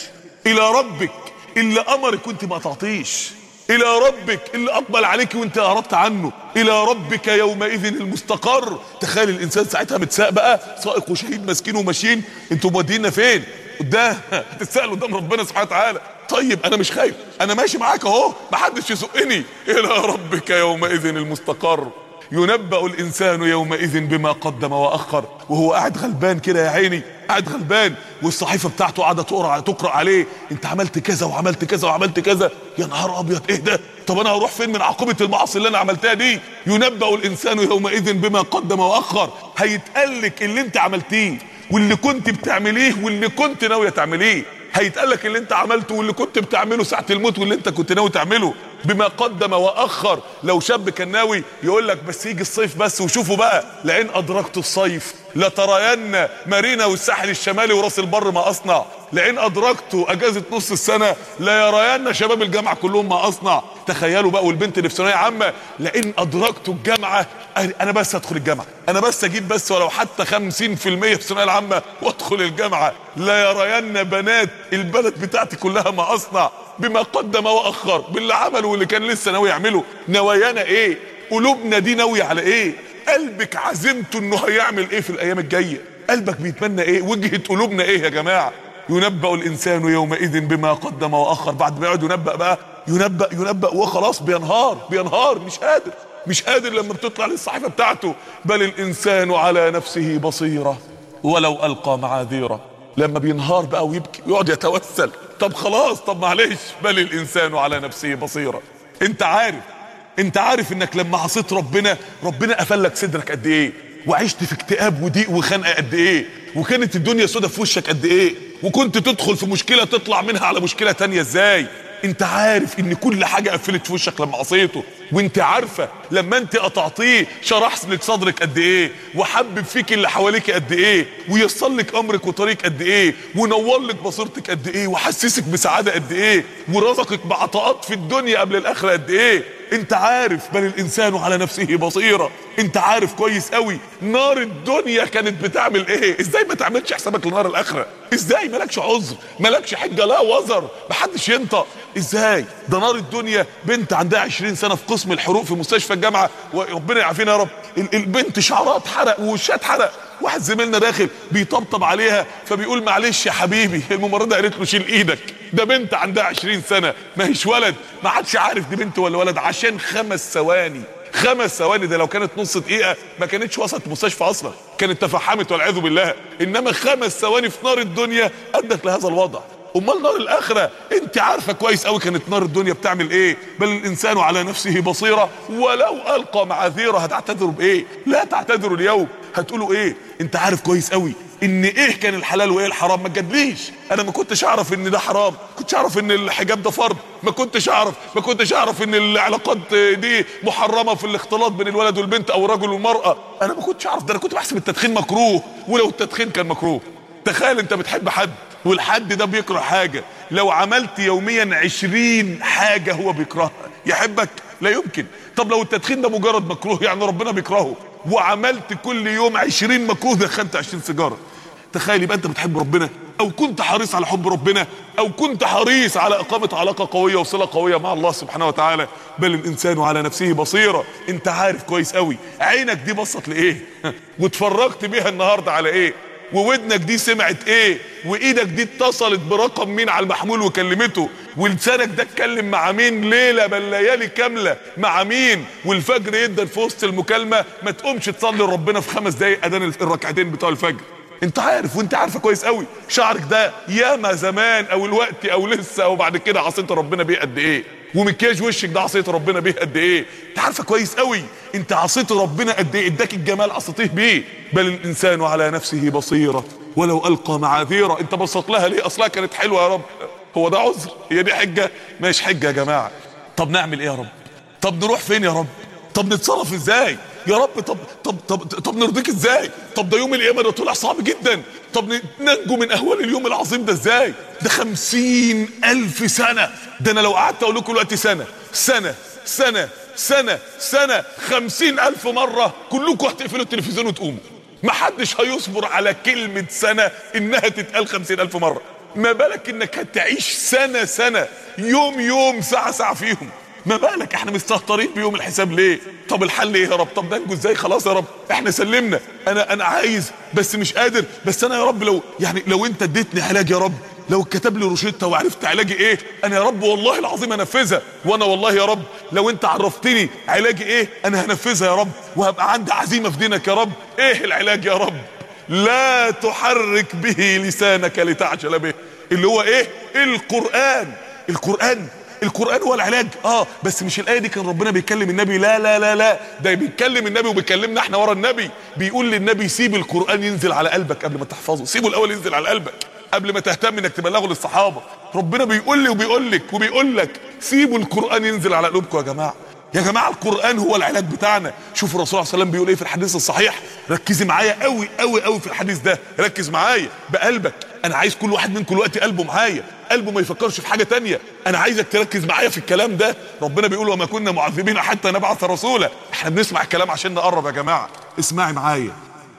إلى ربك اللي أمرك وأنت ما تعطيش. إلى ربك اللي أقبل عليك وأنت اعرضت عنه. إلى ربك يومئذ المستقر. تخيل الإنسان ساعتها متساق بقى سائق وشهيد ماسكين وماشيين. أنتوا مودينا فين؟ قدام هتتسال قدام ربنا سبحانه وتعالى. طيب أنا مش خايف. أنا ماشي معاك أهو. محدش يسقني إلى ربك يومئذ المستقر. ينبأ الإنسان يومئذ بما قدم وأخر. وهو قاعد غلبان كده يا عيني. قاعد غلبان. والصحيفة بتاعته قاعدة تقرأ تقرأ عليه. أنت عملت كذا وعملت كذا وعملت كذا. يا نهار أبيض! إيه ده؟ طب أنا هروح فين من عقوبة المعاصي اللي أنا عملتها دي؟ ينبأ الإنسان يومئذ بما قدم وأخر. هيتقلك اللي أنت عملتيه. واللي كنت بتعمليه واللي كنت ناوية تعمليه. هيتقالك اللي انت عملته واللي كنت بتعمله ساعة الموت واللي انت كنت ناوي تعمله. بما قدم وأخر لو شاب كان ناوي يقول لك بس يجي الصيف بس وشوفوا بقى لئن أدركت الصيف لترين مارينا والساحل الشمالي وراس البر ما أصنع. لئن ادركتوا أجازة نص السنة لا يرين شباب الجامعة كلهم ما أصنع. تخيلوا بقى والبنت اللي في ثانوية عامة لئن ادركتوا الجامعة أنا بس أدخل الجامعة. أنا بس أجيب بس ولو حتى 50% في الثانويه العامه وأدخل الجامعة. لا يرين بنات البلد بتاعتي كلها ما أصنع. بما قدم وأخر باللي عمله واللي كان لسه ناوي يعمله. نوايانا إيه؟ قلوبنا دي ناوية على إيه؟ قلبك عزمته إنه هيعمل إيه في الأيام الجاية؟ قلبك بيتمنى إيه؟ وجهة قلوبنا إيه يا جماعة؟ ينبأ الإنسان يومئذ بما قدم وأخر. بعد ما يقعد ينبأ بقى ينبأ ينبأ وخلاص بينهار بينهار مش قادر مش قادر لما بتطلع للصحيفة بتاعته. بل الإنسان على نفسه بصيرة ولو ألقى معاذيره. لما بينهار بقى ويبكي ويقعد يتوسل. طب خلاص طب معلش. بل الإنسان على نفسه بصيرة. أنت عارف أنت عارف إنك لما عصيت ربنا ربنا قفل لك صدرك قد إيه؟ وعشت في اكتئاب وضيق وخنقة قد إيه؟ وكانت الدنيا سودة في وشك قد إيه؟ وكنت تدخل في مشكلة تطلع منها على مشكلة تانية. إزاي؟ أنت عارف إن كل حاجة قفلت في وشك لما عصيته وأنت عارفة لما أنت قطعتيه شرح لك صدرك قد إيه وحبب فيك اللي حواليك قد إيه ويسر لك أمرك وطريق قد إيه ونور لك بصيرتك قد إيه وحسسك بسعادة قد إيه ورزقك بعطاءات في الدنيا قبل الآخرة قد إيه. انت عارف بل الانسان على نفسه بصيرة. انت عارف كويس قوي نار الدنيا كانت بتعمل إيه. إزاي ما تعملش حسابك لنار الآخرة؟ إزاي مالكش عذر؟ مالكش حجة لا وزر محدش ينطق. إزاي؟ ده نار الدنيا. بنت عندها 20 سنة في قسم الحروق في مستشفى الجامعة. وربنا يعافينا يا رب. ال- البنت شعرها اتحرق ووشها اتحرق واحد زميلنا داخل بيطبطب عليها فبيقول معلش يا حبيبي الممرضة قالت له شيل إيدك. ده بنت عندها 20 سنة ما هيش ولد. ما حدش عارف دي بنت ولا ولد عشان خمس ثواني. خمس ثواني ده لو كانت نص دقيقة ما كانتش وصلت مستشفى أصلا. كانت تفحمت والعياذ بالله. إنما خمس ثواني في نار الدنيا أدت لهذا الوضع. أمال نار الآخرة. أنت عارفة كويس قوي كانت نار الدنيا بتعمل إيه؟ بل الإنسان على نفسه بصيرة. ولو ألقى معاذيره هتعتذروا بإيه؟ لا تعتذروا اليوم. هتقولوا إيه؟ أنت عارف كويس قوي إن إيه كان الحلال وإيه الحرام؟ ما تجادليش أنا ما كنتش أعرف إن ده حرام. كنتش أعرف إن الحجاب ده فرض. ما كنتش أعرف. ما كنتش أعرف إن العلاقات دي محرمة في الاختلاط بين الولد والبنت أو الرجل والمراه أنا ما كنتش أعرف. ده أنا كنت بحسب التدخين مكروه. ولو التدخين كان مكروه. تخيل أنت بتحب حد والحد ده بيكره حاجة. لو عملت يوميا عشرين حاجة هو بيكرهها. يحبك؟ لا يمكن. طب لو التدخين ده مجرد مكروه يعني ربنا بيكرهه. وعملت كل يوم عشرين مكروه دخلت عشرين سيجارة. تخيل يبقى انت بتحب ربنا أو كنت حريص على حب ربنا أو كنت حريص على إقامة علاقة قوية وصلة قوية مع الله سبحانه وتعالى. بل الإنسان على نفسه بصيرة. انت عارف كويس قوي عينك دي بصت لإيه؟ واتفرجت بيها النهاردة على إيه؟ وودنك دي سمعت إيه؟ وإيدك دي اتصلت برقم مين على المحمول وكلمته؟ ولسانك ده اتكلم مع مين ليلة بل ليالي كاملة؟ مع مين؟ والفجر يدن في وسط المكالمة ما تقومش تصلي لربنا في خمس دقايق أذان الركعتين بتوع الفجر. أنت عارف وأنت عارفة كويس قوي شعرك ده ياما زمان أو الوقت أو لسه أو بعد كده عصيت ربنا بيه قد إيه؟ ومكياج وشك ده عصيت ربنا بيه قد إيه؟ انت عارفه كويس قوي انت عصيت ربنا قد إيه؟ اداك الجمال عصيتيه بيه. بل الانسان على نفسه بصيرة ولو ألقى معاذيرة. انت بسط لها ليه؟ أصلها كانت حلوة يا رب. هو ده عذر؟ هي دي حجة؟ مش حجة يا جماعة. طب نعمل إيه يا رب؟ طب نروح فين يا رب؟ طب نتصرف إزاي؟ يا رب طب طب طب طب نرضيك إزاي؟ طب ده يوم القيامة ده طلع صعب جدا. طب ننجو من أهوال اليوم العظيم ده إزاي؟ ده خمسين ألف سنة. ده أنا لو قعدت أقول لكم دلوقتي سنة سنة سنة سنة سنة خمسين ألف مرة كلكم هتقفلوا التلفزيون وتقوموا. محدش هيصبر على كلمة سنة إنها تتقال خمسين ألف مرة. ما بالك إنك هتعيش سنة سنة يوم يوم ساعة ساعة فيهم. ما بالك؟ إحنا مستهترين بيوم الحساب ليه؟ طب الحل إيه يا رب؟ طب ننجو إزاي؟ خلاص يا رب إحنا سلمنا. أنا أنا عايز بس مش قادر. بس أنا يا رب لو يعني لو انت اديتني علاج يا رب لو كتب لي روشته وعرفت علاجي إيه أنا يا رب والله العظيم انفذها. وأنا والله يا رب لو انت عرفتني علاجي إيه أنا هنفذها يا رب. وهبقى عندي عزيمة في دينك يا رب. إيه العلاج يا رب؟ لا تحرك به لسانك لتعجل به. اللي هو إيه؟ القرآن. القرآن القرآن هو العلاج. آه بس مش الآية دي كان ربنا بيكلم النبي. لا لا لا لا. ده بيتكلم النبي وبيكلمنا إحنا ورا النبي. بيقول للنبي سيب القرآن ينزل على قلبك قبل ما تحفظه. سيبه الأول ينزل على قلبك قبل ما تهتم إنك تبلغه للصحابة. ربنا بيقول لي وبيقول لك وبيقول لك سيبوا القرآن ينزل على قلوبكم يا جماعة. يا جماعة القرآن هو العلاج بتاعنا. شوف الرسول صلى الله عليه وسلم بيقول إيه في الحديث الصحيح؟ ركزي معايا قوي قوي قوي في الحديث ده. ركز معايا بقلبك. أنا عايز كل واحد منكم دلوقتي قلبه معايا قلبه ما يفكرش في حاجة تانية. أنا عايزك تركز معايا في الكلام ده. ربنا بيقول وما كنا معذبين حتى نبعث رسولا. إحنا بنسمع الكلام عشان نقرب يا جماعة. اسمعي معايا.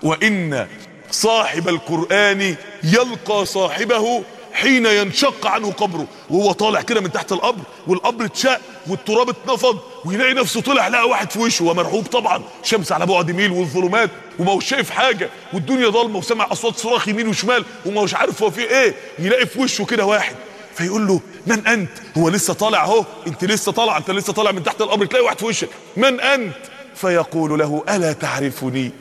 وإن صاحب القرآن يلقى صاحبه حين ينشق عنه قبره وهو طالع كده من تحت القبر والقبر اتشق والتراب اتنفض ويلاقي نفسه طلع لقى واحد في وشه ومرعوب طبعا شمس على بعد ميل والظلمات وما هوش شايف حاجة والدنيا ضلمه وسمع أصوات صراخ يمين وشمال وما هوش عارف هو في إيه يلاقي في وشه كده واحد. فيقول له من أنت؟ هو لسه طالع أهو أنت لسه طالع أنت لسه طالع من تحت القبر. تلاقي واحد في وشك من أنت؟ فيقول له ألا تعرفني؟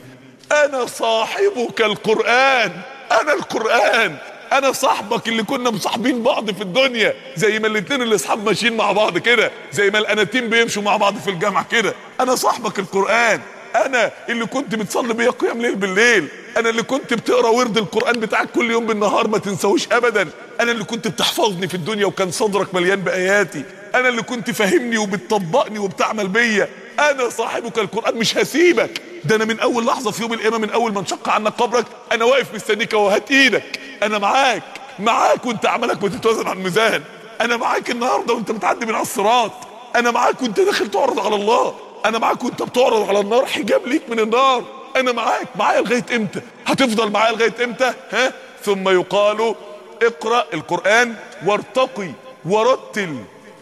أنا صاحبك القرآن أنا القرآن. أنا صاحبك اللي كنا مصاحبين بعض في الدنيا زي ما الاتنين اللي اصحاب ماشيين مع بعض كده زي ما الاناتيم بيمشوا مع بعض في الجامعة كده. أنا صاحبك القرآن. أنا اللي كنت بتصلي بيا قيام ليل بالليل. أنا اللي كنت بتقرأ ورد القرآن بتاعك كل يوم بالنهار ما تنساوش ابدا. أنا اللي كنت بتحفظني في الدنيا وكان صدرك مليان بآياتي. أنا اللي كنت فاهمني وبتطبقني وبتعمل بيا. أنا صاحبك القرآن مش هسيبك. ده أنا من أول لحظة في يوم القيامة من أول ما انشق عنك قبرك أنا واقف مستنيك وهات إيدك. أنا معاك معاك وأنت عملك بتتوازن على الميزان. أنا معاك النهارده وأنت بتعدي من على الصراط. أنا معاك وأنت داخل تعرض على الله. أنا معاك وأنت بتعرض على النار حجاب ليك من النار. أنا معاك معايا لغاية إمتى؟ هتفضل معايا لغاية إمتى؟ ها؟ ثم يقال اقرأ القرآن وارتقي ورتل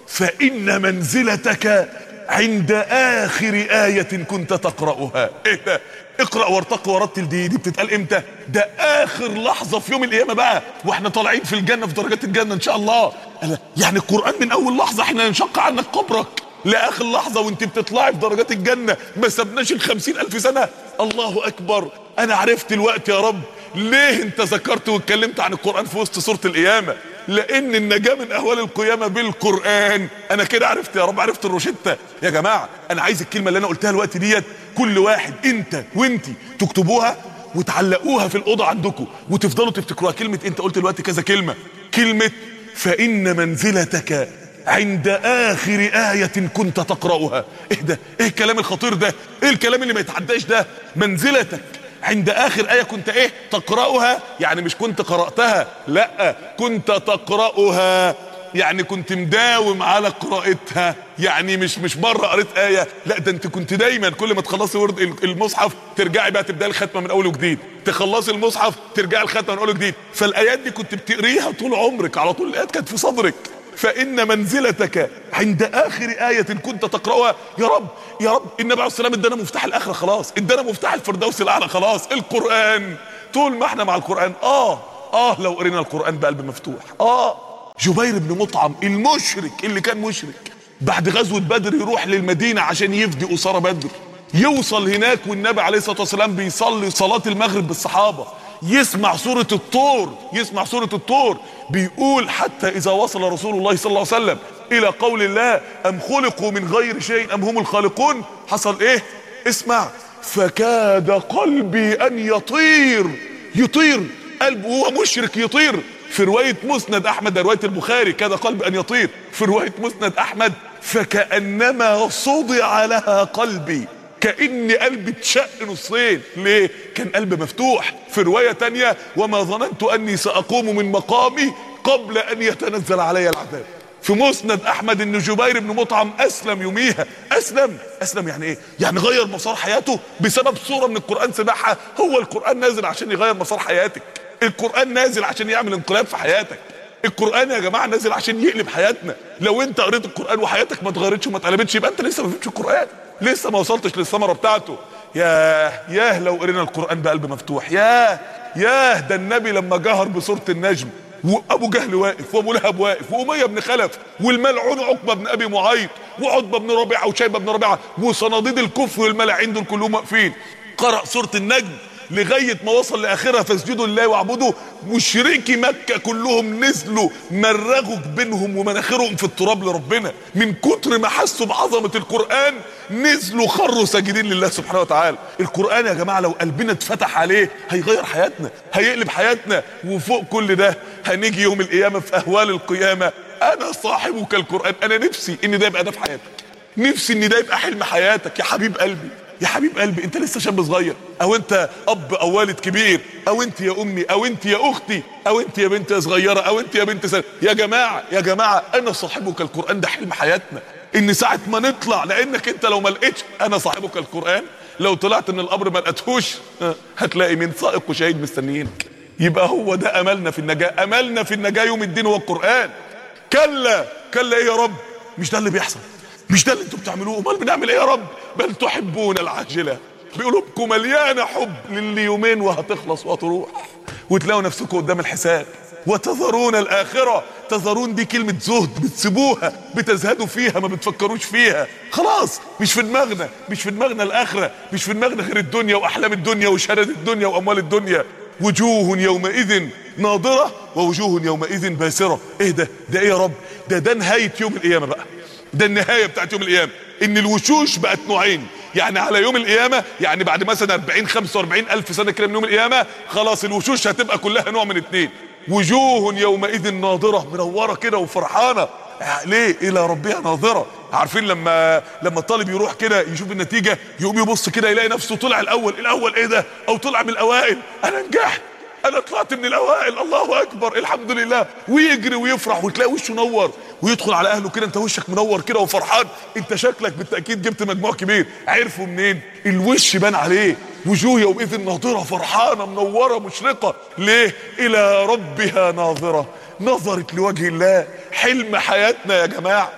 فإن منزلتك عند آخر آية كنت تقرأها. إيه ده؟ اقرأ وارتقي ورتل دي دي بتتقال إمتى؟ ده آخر لحظة في يوم القيامة بقى وإحنا طالعين في الجنة في درجات الجنة إن شاء الله. أنا- يعني القرآن من أول لحظة إحنا ينشق عنك قبرك لآخر لحظة وأنت بتطلعي في درجات الجنة ما سبناش الخمسين ألف سنة. الله أكبر أنا عرفت الوقت يا رب. ليه أنت ذكرت واتكلمت عن القرآن في وسط سورة القيامة؟ لأن النجاة من اهوال القيامة بالقرآن. أنا كده عرفت يا رب عرفت الروشتة. يا جماعة أنا عايز الكلمة اللي أنا قلتها الوقت ديت كل واحد أنت وانتي تكتبوها وتعلقوها في الأوضة عندكم وتفضلوا تفتكروها. كلمة أنت قلت الوقت كذا كلمة. كلمة فإن منزلتك عند آخر آية كنت تقرأها. إيه ده؟ إيه الكلام الخطير ده؟ إيه الكلام اللي ما يتعداش ده؟ منزلتك عند آخر آية كنت إيه؟ تقرأها؟ يعني مش كنت قرأتها لأ كنت تقرأها. يعني كنت مداوم على قراءتها. يعني مش مش مرة قريت آية. لأ ده أنت كنت دايما كل ما تخلصي ورد المصحف ترجعي بقى تبدأي الختمة من أول وجديد. تخلصي المصحف ترجعي الختمة من أول وجديد. فالآيات دي كنت بتقريها طول عمرك على طول. الآيات كانت في صدرك. فإن منزلتك عند آخر آية كنت تقرأها يا رب يا رب النبي عليه السلام إدانا مفتاح الآخرة خلاص إدانا مفتاح الفردوس الأعلى خلاص القرآن. طول ما إحنا مع القرآن آه آه لو قرينا القرآن بقلب مفتوح آه. جبير بن مطعم المشرك اللي كان مشرك بعد غزوة بدر يروح للمدينة عشان يفدي أسارة بدر. يوصل هناك والنبي عليه الصلاة والسلام بيصلي صلاة المغرب بالصحابة. يسمع سورة الطور يسمع سورة الطور. بيقول حتى إذا وصل رسول الله صلى الله عليه وسلم إلى قول الله أم خلقوا من غير شيء أم هم الخالقون؟ حصل إيه؟ اسمع. فكاد قلبي أن يطير. يطير. قلبه وهو مشرك يطير. في رواية مسند أحمد رواية البخاري كاد قلبي أن يطير. في رواية مسند أحمد فكأنما صدع لها قلبي. كأن قلبي اتشق نصين. ليه؟ كان قلب مفتوح في رواية تانية وما ظننت أني سأقوم من مقامي قبل أن يتنزل علي العذاب. في مسند أحمد أن جبير بن مطعم أسلم يوميها. أسلم؟ أسلم يعني إيه؟ يعني غير مسار حياته بسبب سورة من القرآن سمعها هو القرآن نازل عشان يغير مسار حياتك. القرآن نازل عشان يعمل انقلاب في حياتك. القرآن يا جماعة نازل عشان يقلب حياتنا. لو أنت قريت القرآن وحياتك ما اتغيرتش وما اتقلبتش يبقى أنت لسه ما فهمتش القرآن. لسه ما وصلتش للثمرة بتاعته. ياه ياه لو قرينا القرآن بقلب مفتوح. ياه ياه ده النبي لما جهر بسورة النجم وابو جهل واقف وأبو لهب واقف وأمية بن خلف والملعون عقبة بن أبي معيط وعتبة بن ربيعة وشيبة بن ربيعة وصناديد الكفر والملاعين دول كلهم واقفين. قرأ سورة النجم. لغاية ما وصل لآخرها فاسجدوا لله واعبدوا. مشركي مكة كلهم نزلوا مرغوا بينهم ومناخرهم في التراب لربنا. من كتر ما حسوا بعظمة القرآن نزلوا خروا ساجدين لله سبحانه وتعالى. القرآن يا جماعة لو قلبنا اتفتح عليه هيغير حياتنا هيقلب حياتنا. وفوق كل ده هنيجي يوم القيامة في أهوال القيامة. أنا صاحبك القرآن أنا نفسي إن ده يبقى ده في حياتك. نفسي إن ده يبقى حلم حياتك يا حبيب قلبي. يا حبيب قلبي انت لسه شاب صغير. أو انت اب أو والد كبير أو انت يا امي أو انت يا أختي أو انت يا بنت صغيرة أو انت يا بنت سنة. يا جماعة يا جماعة أنا صاحبك القرآن ده حلم حياتنا. ان ساعة ما نطلع لانك انت لو ما لقيتش أنا صاحبك القرآن لو طلعت من القبر ما لقيتهوش ها، هتلاقي مين؟ سائق وشهيد مستنيينك يبقى هو ده املنا في النجاة املنا في النجاة يوم الدين هو القران كلا كلا إيه يا رب؟ مش ده اللي بيحصل. مش ده اللي أنتوا بتعملوه. امال بنعمل إيه يا رب؟ بل تحبون العاجلة. بقلوبكم مليانه حب للي يومين وهتخلص وهتروح وتلاقوا نفسكم قدام الحساب. وتذرون الآخرة. تذرون دي كلمة زهد. بتسيبوها. بتزهدوا فيها. ما بتفكروش فيها. خلاص. مش في دماغنا. مش في دماغنا الآخرة. مش في دماغنا غير الدنيا وأحلام الدنيا وشهاده الدنيا وأموال الدنيا. وجوه يومئذ ناظرة ووجوه يومئذ باسرة. إيه ده؟ ده إيه يا رب؟ ده ده نهاية يوم القيامة بقى. ده النهاية بتاعت يوم القيامة. إن الوشوش بقت نوعين. يعني على يوم القيامة يعني بعد مثلا 40 45 ألف سنة كده من يوم القيامة خلاص الوشوش هتبقى كلها نوع من اتنين. وجوه يومئذ ناظرة منورة كده وفرحانة. ليه؟ إلى ربها ناظرة. عارفين لما لما الطالب يروح كده يشوف النتيجة يقوم يبص كده يلاقي نفسه طلع الأول. الأول إيه ده؟ أو طلع من الأوائل. أنا نجحت. أنا طلعت من الأوائل الله أكبر الحمد لله. ويجري ويفرح وتلاقي وشه نور ويدخل على أهله كده أنت وشك منور كده وفرحان. أنت شكلك بالتأكيد جبت مجموع كبير. عرفوا منين؟ الوش بان عليه. وجوه يومئذ ناظرة فرحانة منورة مشرقة. ليه؟ إلى ربها ناظرة. نظرت لوجه الله. حلم حياتنا يا جماعة.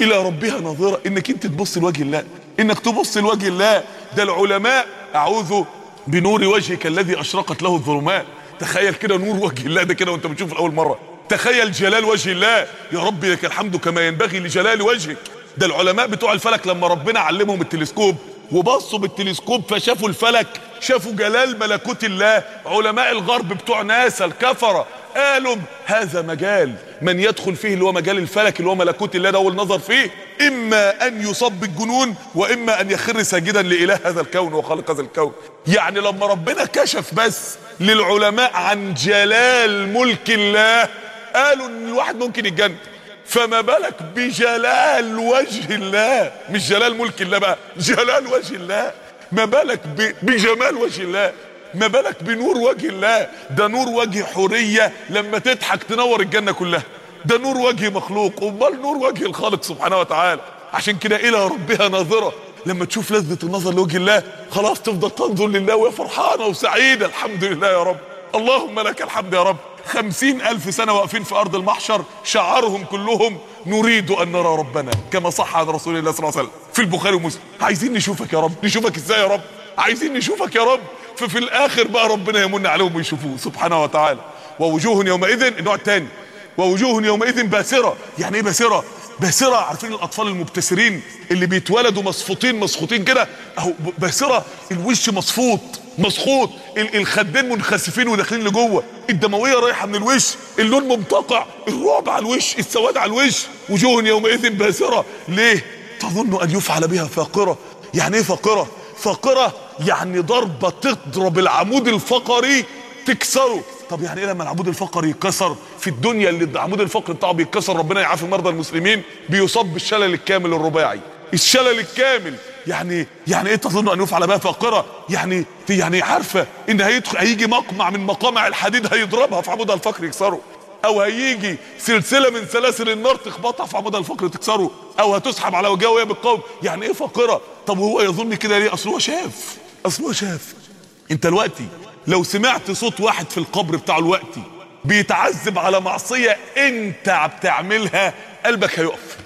إلى ربها ناظرة. إنك أنت تبص لوجه الله. إنك تبص لوجه الله. ده العلماء أعوذ بنور وجهك الذي أشرقت له الظلمات. تخيل كده نور وجه الله ده كده وانت بتشوف الأول مرة. تخيل جلال وجه الله. يا رب لك الحمد كما ينبغي لجلال وجهك. ده العلماء بتوع الفلك لما ربنا علمهم التلسكوب وبصوا بالتلسكوب فشافوا الفلك شافوا جلال ملكوت الله. علماء الغرب بتوع ناسا الكفرة قالوا هذا مجال من يدخل فيه اللي هو مجال الفلك اللي هو ملكوت الله ده والنظر فيه إما أن يصاب بالجنون وإما أن يخر ساجدا لإله هذا الكون وخالق هذا الكون. يعني لما ربنا كشف بس للعلماء عن جلال ملك الله قالوا إن الواحد ممكن يتجنن. فما بالك بجلال وجه الله؟ مش جلال ملك الله بقى جلال وجه الله. ما بالك بجمال وجه الله؟ ما بالك بنور وجه الله؟ ده نور وجه حورية لما تضحك تنور الجنة كلها. ده نور وجه مخلوق امال نور وجه الخالق سبحانه وتعالى. عشان كده إلى ربها ناظرة. لما تشوف لذة النظر لوجه الله خلاص تفضل تنظر لله وهي فرحانة وسعيدة. الحمد لله يا رب. اللهم لك الحمد يا رب. خمسين ألف سنة واقفين في أرض المحشر شعارهم كلهم نريد أن نرى ربنا كما صح عن رسول الله صلى الله عليه وسلم. في البخاري ومسلم. عايزين نشوفك يا رب. نشوفك إزاي يا رب؟ عايزين نشوفك يا رب. ففي الآخر بقى ربنا يمن عليهم ويشوفوه سبحانه وتعالى. ووجوه يومئذ النوع الثاني ووجوه يومئذ باسرة. يعني إيه باسرة؟ باسرة عارفين الأطفال المبتسرين اللي بيتولدوا مصفوطين مسخوطين كده؟ أهو ب- باسرة الوش مصفوط مسخوط ال- الخدين منخسفين وداخلين لجوه. الدموية رايحة من الوش اللون ممتقع الرعب على الوش السواد على الوش. وجوه يومئذ باسرة. ليه؟ تظن أن يفعل بها فاقرة. يعني إيه فاقرة؟ فاقره يعني ضربة تضرب العمود الفقري تكسره. طب يعني إيه لما العمود الفقري يتكسر في الدنيا اللي العمود الفقري بتاعه بيتكسر ربنا يعافي مرضى المسلمين بيصاب بالشلل الكامل الرباعي. الشلل الكامل يعني يعني إيه تظن أن يفعل بها فاقره يعني يعني عارفة إن هيدخل هيجي مقمع من مقامع الحديد هيضربها في عمودها الفقري يكسره. أو هيجي سلسلة من سلاسل النار تخبطها في عمودها الفقري تكسره. أو هتسحب على وجهها وهي بالقوم يعني إيه فاقره طب وهو يظن كده ليه؟ أصل هو شاف. أصل هو شاف. أنت دلوقتي لو سمعت صوت واحد في القبر بتاعه دلوقتي بيتعذب على معصية أنت بتعملها قلبك هيقف.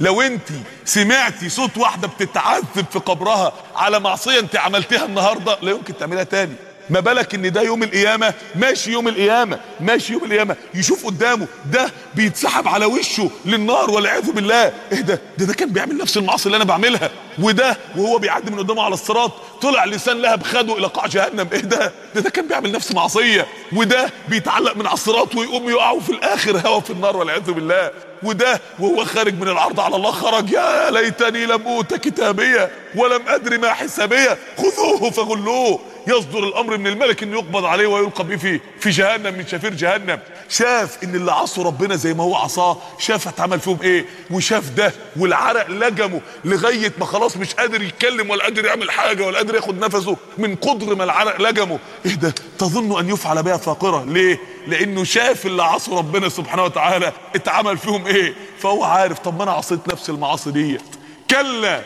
لو أنت سمعتي صوت واحدة بتتعذب في قبرها على معصية أنت عملتها النهاردة لا يمكن تعملها تاني. ما بالك إن ده يوم القيامة؟ ماشي يوم القيامة ماشي يوم القيامة. يشوف قدامه ده بيتسحب على وشه للنار والعياذ بالله. إيه ده؟ ده ده كان بيعمل نفس المعاصي اللي أنا بعملها. وده وهو بيعدي من قدامه على الصراط طلع لسان لهب خده إلى قاع جهنم. إيه ده؟ ده ده كان بيعمل نفس معصية وده بيتعلق من على الصراط ويقوم يقع في الآخر هوا في النار والعياذ بالله. وده وهو خارج من العرض على الله خرج. يا ليتني لم أوت كتابية ولم ادري ما حسابية. خذوه فغلوه. يصدر الأمر من الملك إنه يقبض عليه ويلقى به في في جهنم من شفير جهنم. شاف إن اللي عصوا ربنا زي ما هو عصاه شاف اتعمل فيهم إيه؟ وشاف ده والعرق لجمه لغاية ما خلاص مش قادر يتكلم ولا قادر يعمل حاجة ولا قادر ياخد نفسه من قدر ما العرق لجمه. إيه ده؟ تظن أن يفعل بها فاقرة؟ ليه؟ لأنه شاف اللي عصوا ربنا سبحانه وتعالى اتعمل فيهم إيه؟ فهو عارف طب ما أنا عصيت نفس المعاصي ديت. كلا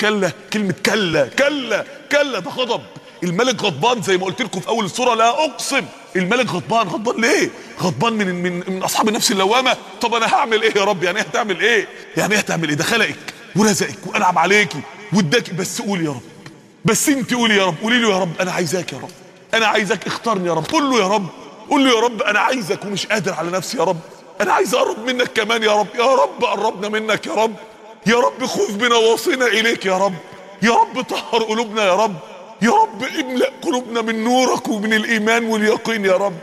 كلا كلمة كلا كلا كلا ده غضب. الملك غضبان زي ما قلت لكم في اول السورة لا اقسم الملك غضبان غضبان ليه غضبان من من من اصحاب النفس اللوامة طب أنا هعمل إيه يا رب يعني إيه هتعمل إيه يعني إيه هتعمل إيه ده خلقك ورزقك وانعم عليكي واداكي بس قولي يا رب بس انت قولي يا رب قولي له يا رب أنا عايزاك يا رب أنا عايزك اختارني يا رب قول له يا رب قول له يا رب أنا عايزك ومش قادر على نفسي يا رب أنا عايز اقرب منك كمان يا رب يا رب قربنا منك يا رب يا رب خذ بنواصينا اليك يا رب يا رب طهر قلوبنا يا رب يا رب املأ قلوبنا من نورك ومن الإيمان واليقين يا رب.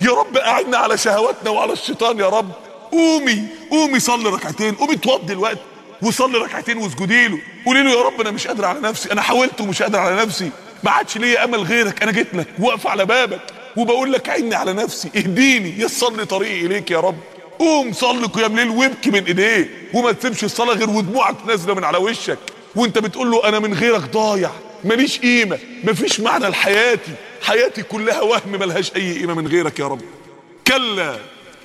يا رب أعنا على شهواتنا وعلى الشيطان يا رب. قومي قومي صلي ركعتين. قومي اتوضي الوقت وصلي ركعتين واسجدي له. قولي له يا رب أنا مش قادر على نفسي. أنا حاولت ومش قادر على نفسي. ما عادش ليا أمل غيرك. أنا جيت لك واقف على بابك وبقول لك عيني على نفسي. اهديني يسر لي طريقي إليك يا رب. قوم صلي قيام ليل وابكي من إيديه وما تسيبش الصلاة غير ودموعك نازلة من على وشك. وأنت بتقول له أنا من غيرك ضايع. ماليش قيمة مفيش معنى لحياتي. حياتي كلها وهم ملهاش أي قيمة من غيرك يا رب. كلا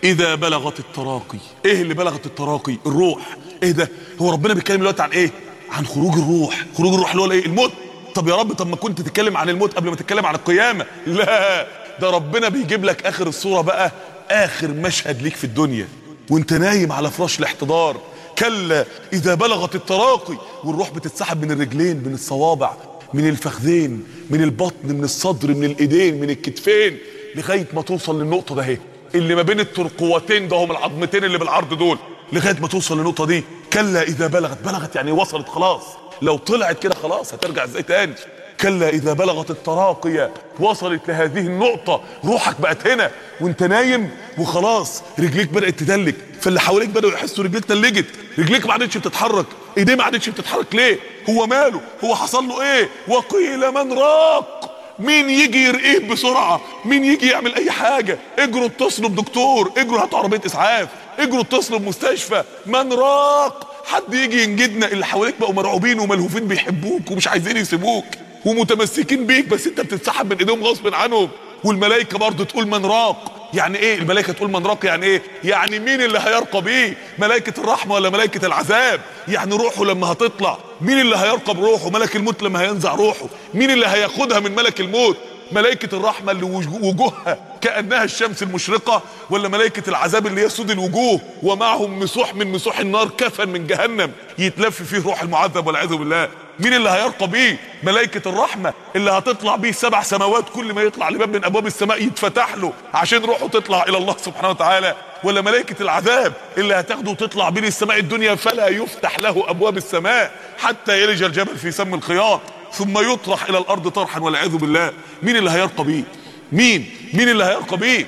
إذا بلغت التراقي. إيه اللي بلغت التراقي؟ الروح. إيه ده؟ هو ربنا بيتكلم دلوقتي عن إيه؟ عن خروج الروح. خروج الروح اللي هو إيه؟ الموت. طب يا رب طب ما كنت تتكلم عن الموت قبل ما تتكلم عن القيامة. لا ده ربنا بيجيب لك آخر الصورة بقى آخر مشهد ليك في الدنيا. وأنت نايم على فراش الاحتضار. كلا إذا بلغت التراقي. والروح بتتسحب من الرجلين من الصوابع. من الفخذين من البطن من الصدر من الإيدين من الكتفين لغاية ما توصل للنقطة ده اهي. اللي ما بين الترقوتين ده هم العظمتين اللي بالعرض دول. لغاية ما توصل للنقطة دي كلا إذا بلغت بلغت يعني وصلت خلاص. لو طلعت كده خلاص هترجع إزاي تاني؟ كلا إذا بلغت التراقية وصلت لهذه النقطة روحك بقت هنا وأنت نايم وخلاص رجليك بدأت تتلج فاللي حواليك بدأوا يحسوا رجليك تلجت رجليك ما عادتش بتتحرك. إيديه ما عادتش بتتحرك ليه؟ هو ماله؟ هو حصل له إيه؟ وقيل من راق. مين يجي يرقيه بسرعة؟ مين يجي يعمل أي حاجة؟ اجروا اتصلوا بدكتور اجروا هاتوا عربية إسعاف. اجروا اتصلوا بمستشفى. من راق. حد يجي ينجدنا. اللي حواليك بقوا مرعوبين وملهوفين بيحبوك ومش عايزين يسيبوك ومتمسكين بيك بس انت بتتسحب من إيديهم غصب عنهم. والملائكة برضه تقول من راق. يعني إيه الملائكة تقول من راق يعني إيه؟ يعني مين اللي هيرقى بيه؟ ملائكة الرحمة ولا ملائكة العذاب؟ يعني روحه لما هتطلع مين اللي هيرقى بروحه ملك الموت لما هينزع روحه. مين اللي هياخدها من ملك الموت؟ ملائكة الرحمة اللي وجوهها. كأنها الشمس المشرقة ولا ملائكة العذاب اللي هي سود الوجوه ومعهم مسوح من مسوح النار كفن من جهنم يتلف فيه روح المعذب والعياذ بالله. مين اللي هيرقى بيه؟ ملائكة الرحمة اللي هتطلع بيه سبع سماوات كل ما يطلع لباب من أبواب السماء يتفتح له عشان روحه تطلع إلى الله سبحانه وتعالى. ولا ملائكة العذاب اللي هتاخده وتطلع بين السماء الدنيا فلا يفتح له أبواب السماء حتى يلج الجبل في سم الخياط ثم يطرح إلى الأرض طرحا والعياذ بالله. مين اللي هيرقى بيه؟ مين؟ مين اللي هيرقى بيه؟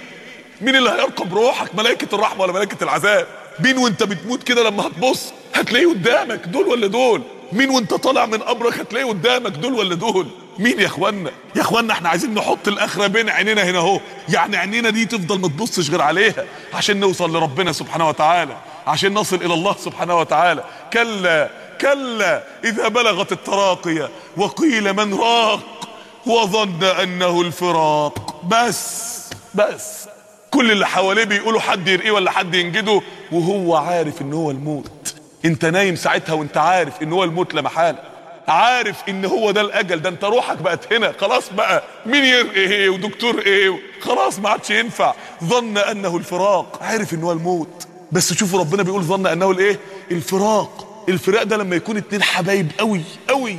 مين اللي هيرقى بروحك؟ ملائكة الرحمة ولا ملائكة العذاب؟ مين وانت بتموت كده لما هتبص هتلاقيه قدامك دول ولا دول؟ مين وانت طالع من قبرك هتلاقيه قدامك دول ولا دول؟ مين يا اخوانا؟ يا اخوانا إحنا عايزين نحط الأخرة بين عينينا هنا اهو. يعني عينينا دي تفضل ما تبصش غير عليها عشان نوصل لربنا سبحانه وتعالى عشان نصل إلى الله سبحانه وتعالى. كلا كلا إذا بلغت التراقية وقيل من راق وظن أنه الفراق. بس بس. كل اللي حواليه بيقولوا حد يرقيه ولا حد ينجده وهو عارف إن هو الموت. أنت نايم ساعتها وأنت عارف إن هو الموت لا محالة. عارف إن هو ده الأجل. ده أنت روحك بقت هنا. خلاص بقى. مين يرقي إيه ودكتور إيه؟ خلاص ما عادش ينفع. ظن أنه الفراق. عارف إن هو الموت. بس شوفوا ربنا بيقول ظن أنه الإيه؟ الفراق. الفراق ده لما يكون اتنين حبايب قوي قوي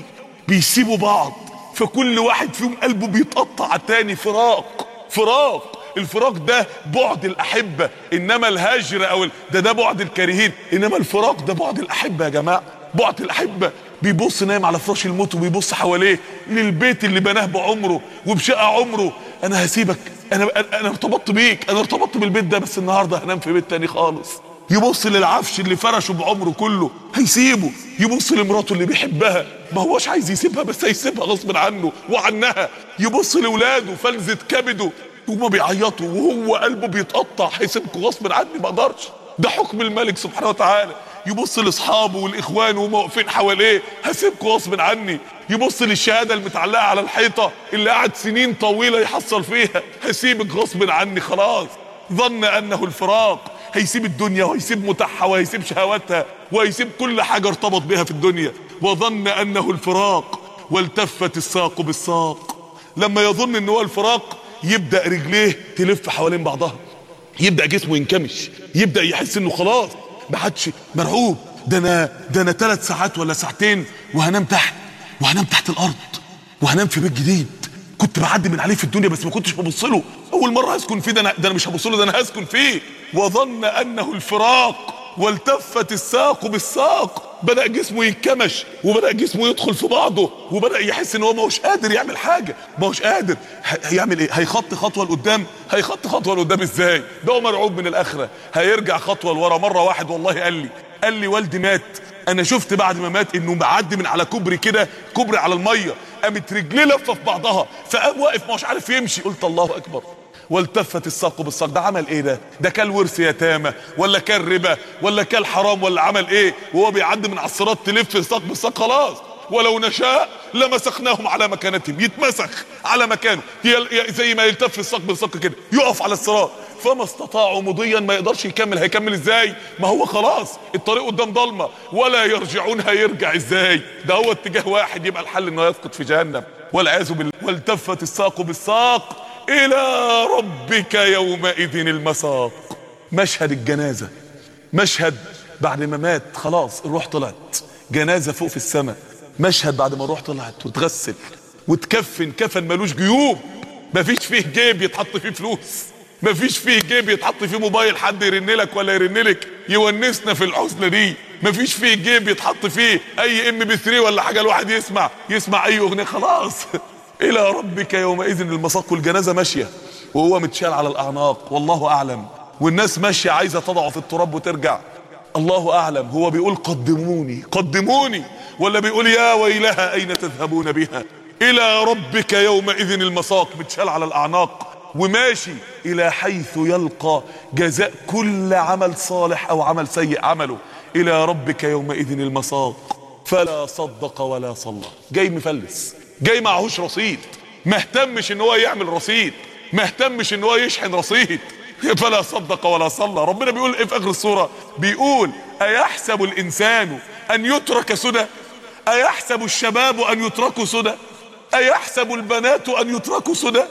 بيسيبوا بعض. فكل واحد فيهم قلبه بيتقطع التاني فراق فراق. الفراق ده بعد الأحبة إنما الهجر أو ال... ده ده بعد الكارهين. إنما الفراق ده بعد الأحبة يا جماعة. بعد الأحبة بيبص نايم على فراش الموت وبيبص حواليه للبيت اللي بناه بعمره وبشقى عمره. أنا هسيبك. أنا أنا ارتبطت بيك. أنا ارتبطت بالبيت ده بس النهارده هنام في بيت تاني خالص. يبص للعفش اللي فرشه بعمره كله هيسيبه. يبص لمراته اللي بيحبها. ما هوش عايز يسيبها بس هيسيبها غصب عنه وعنها. يبص لاولاده فلذة كبده. هما بيعيطوا وهو قلبه بيتقطع هيسيبكم غصب عني ما أقدرش. ده حكم الملك سبحانه وتعالى. يبص لاصحابه والاخوان وهم واقفين حواليه هسيبكم غصب عني. يبص للشهادة المتعلقة على الحيطة اللي قعد سنين طويلة يحصل فيها هسيبك غصب عني خلاص. ظن أنه الفراق. هيسيب الدنيا وهيسيب متاحها وهيسيب شهواتها وهيسيب كل حاجة ارتبط بها في الدنيا. وظن أنه الفراق والتفت الساق بالساق. لما يظن إن هو الفراق يبدأ رجليه تلف حوالين بعضها. يبدأ جسمه ينكمش. يبدأ يحس إنه خلاص ما حدش مرعوب. ده أنا ده أنا ثلاث ساعات ولا ساعتين وهنام تحت وهنام تحت الأرض وهنام في بيت جديد. كنت بعدي من عليه في الدنيا بس ما كنتش ببص له. أول مرة هسكن فيه ده أنا ده أنا مش هبص له ده أنا هسكن فيه. وظن أنه الفراق والتفت الساق بالساق. بدأ جسمه ينكمش وبدأ جسمه يدخل في بعضه وبدأ يحس إن هو ما هوش قادر يعمل حاجة. ما هوش قادر. هيعمل إيه؟ هيخط خطوة لقدام. هيخط خطوة لقدام إزاي؟ ده هو مرعوب من الآخرة. هيرجع خطوة لورا مرة واحد والله قال لي. قال لي والدي مات. أنا شفت بعد ما مات انه معدي من على كوبري كده كوبري على المية قامت رجليه لفة في بعضها فقام واقف هوش عارف يمشي قلت الله أكبر. والتفت الساق بالساق ده عمل إيه ده؟ ده كان ورث يتامى ولا كان ربا ولا كان حرام ولا عمل إيه؟ وهو بيعدي من على الصراط تلف الساق بالساق خلاص. ولو نشاء لمسخناهم على مكانتهم. يتمسخ على مكانه. زي ما يلتف الساق بالساق كده. يقف على الصراط. فما استطاعوا مضيا ما يقدرش يكمل. هيكمل إزاي؟ ما هو خلاص الطريق قدام ضلمة. ولا يرجعون هيرجع إزاي؟ ده هو اتجاه واحد يبقى الحل إنه يسقط في جهنم. والعياذ بالله. والتفت الساق بالساق إلى ربك يومئذ المساق. مشهد الجنازة. مشهد بعد ما مات خلاص الروح طلعت. جنازة فوق في السماء. مشهد بعد ما الروح طلعت وتغسل وتكفن. كفن ملوش جيوب. مفيش فيه جيب يتحط فيه فلوس. مفيش فيه جيب يتحط فيه موبايل حد يرن لك ولا يرن لك. يونسنا في الحزنه دي. مفيش فيه جيب يتحط فيه أي ام بي 3 ولا حاجة الواحد يسمع يسمع أي أغنية خلاص. إلى ربك يومئذ المساق. والجنازة ماشية وهو متشال على الأعناق. والله أعلم. والناس ماشية عايزة تضع في التراب وترجع. الله أعلم. هو بيقول قدموني قدموني. ولا بيقول يا ويلها أين تذهبون بها؟ إلى ربك يومئذ المساق. متشال على الأعناق. وماشي إلى حيث يلقى جزاء كل عمل صالح أو عمل سيء عمله. إلى ربك يومئذ المساق. فلا صدق ولا صلى. جاي مفلس. جاي معهوش رصيد. ما اهتمش إن هو يعمل رصيد. ما اهتمش إن هو يشحن رصيد. فلا صدق ولا صلى. ربنا بيقول إيه في آخر السورة؟ بيقول أيحسب الإنسان أن يترك سدى؟ أيحسب الشباب أن يتركوا سدى؟ أيحسب البنات أن يتركوا سدى؟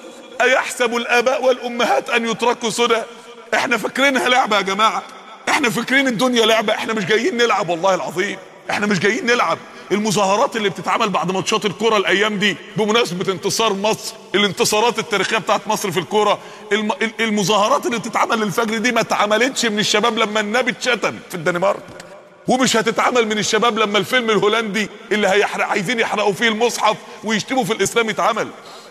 أيحسب الآباء والأمهات أن يتركوا سدى؟ إحنا فاكرينها لعبة يا جماعة. إحنا فاكرين الدنيا لعبة. إحنا مش جايين نلعب والله العظيم. إحنا مش جايين نلعب. المظاهرات اللي بتتعمل بعد ماتشات الكورة الأيام دي بمناسبة انتصار مصر الانتصارات التاريخية بتاعت مصر في الكورة الم... ال- المظاهرات اللي بتتعمل الفجر دي ما اتعملتش من الشباب لما النبي اتشتم في الدنمارك. ومش هتتعمل من الشباب لما الفيلم الهولندي اللي هيحرق عايزين يحرقوا فيه المصحف ويشتموا في الإسلام يتعمل.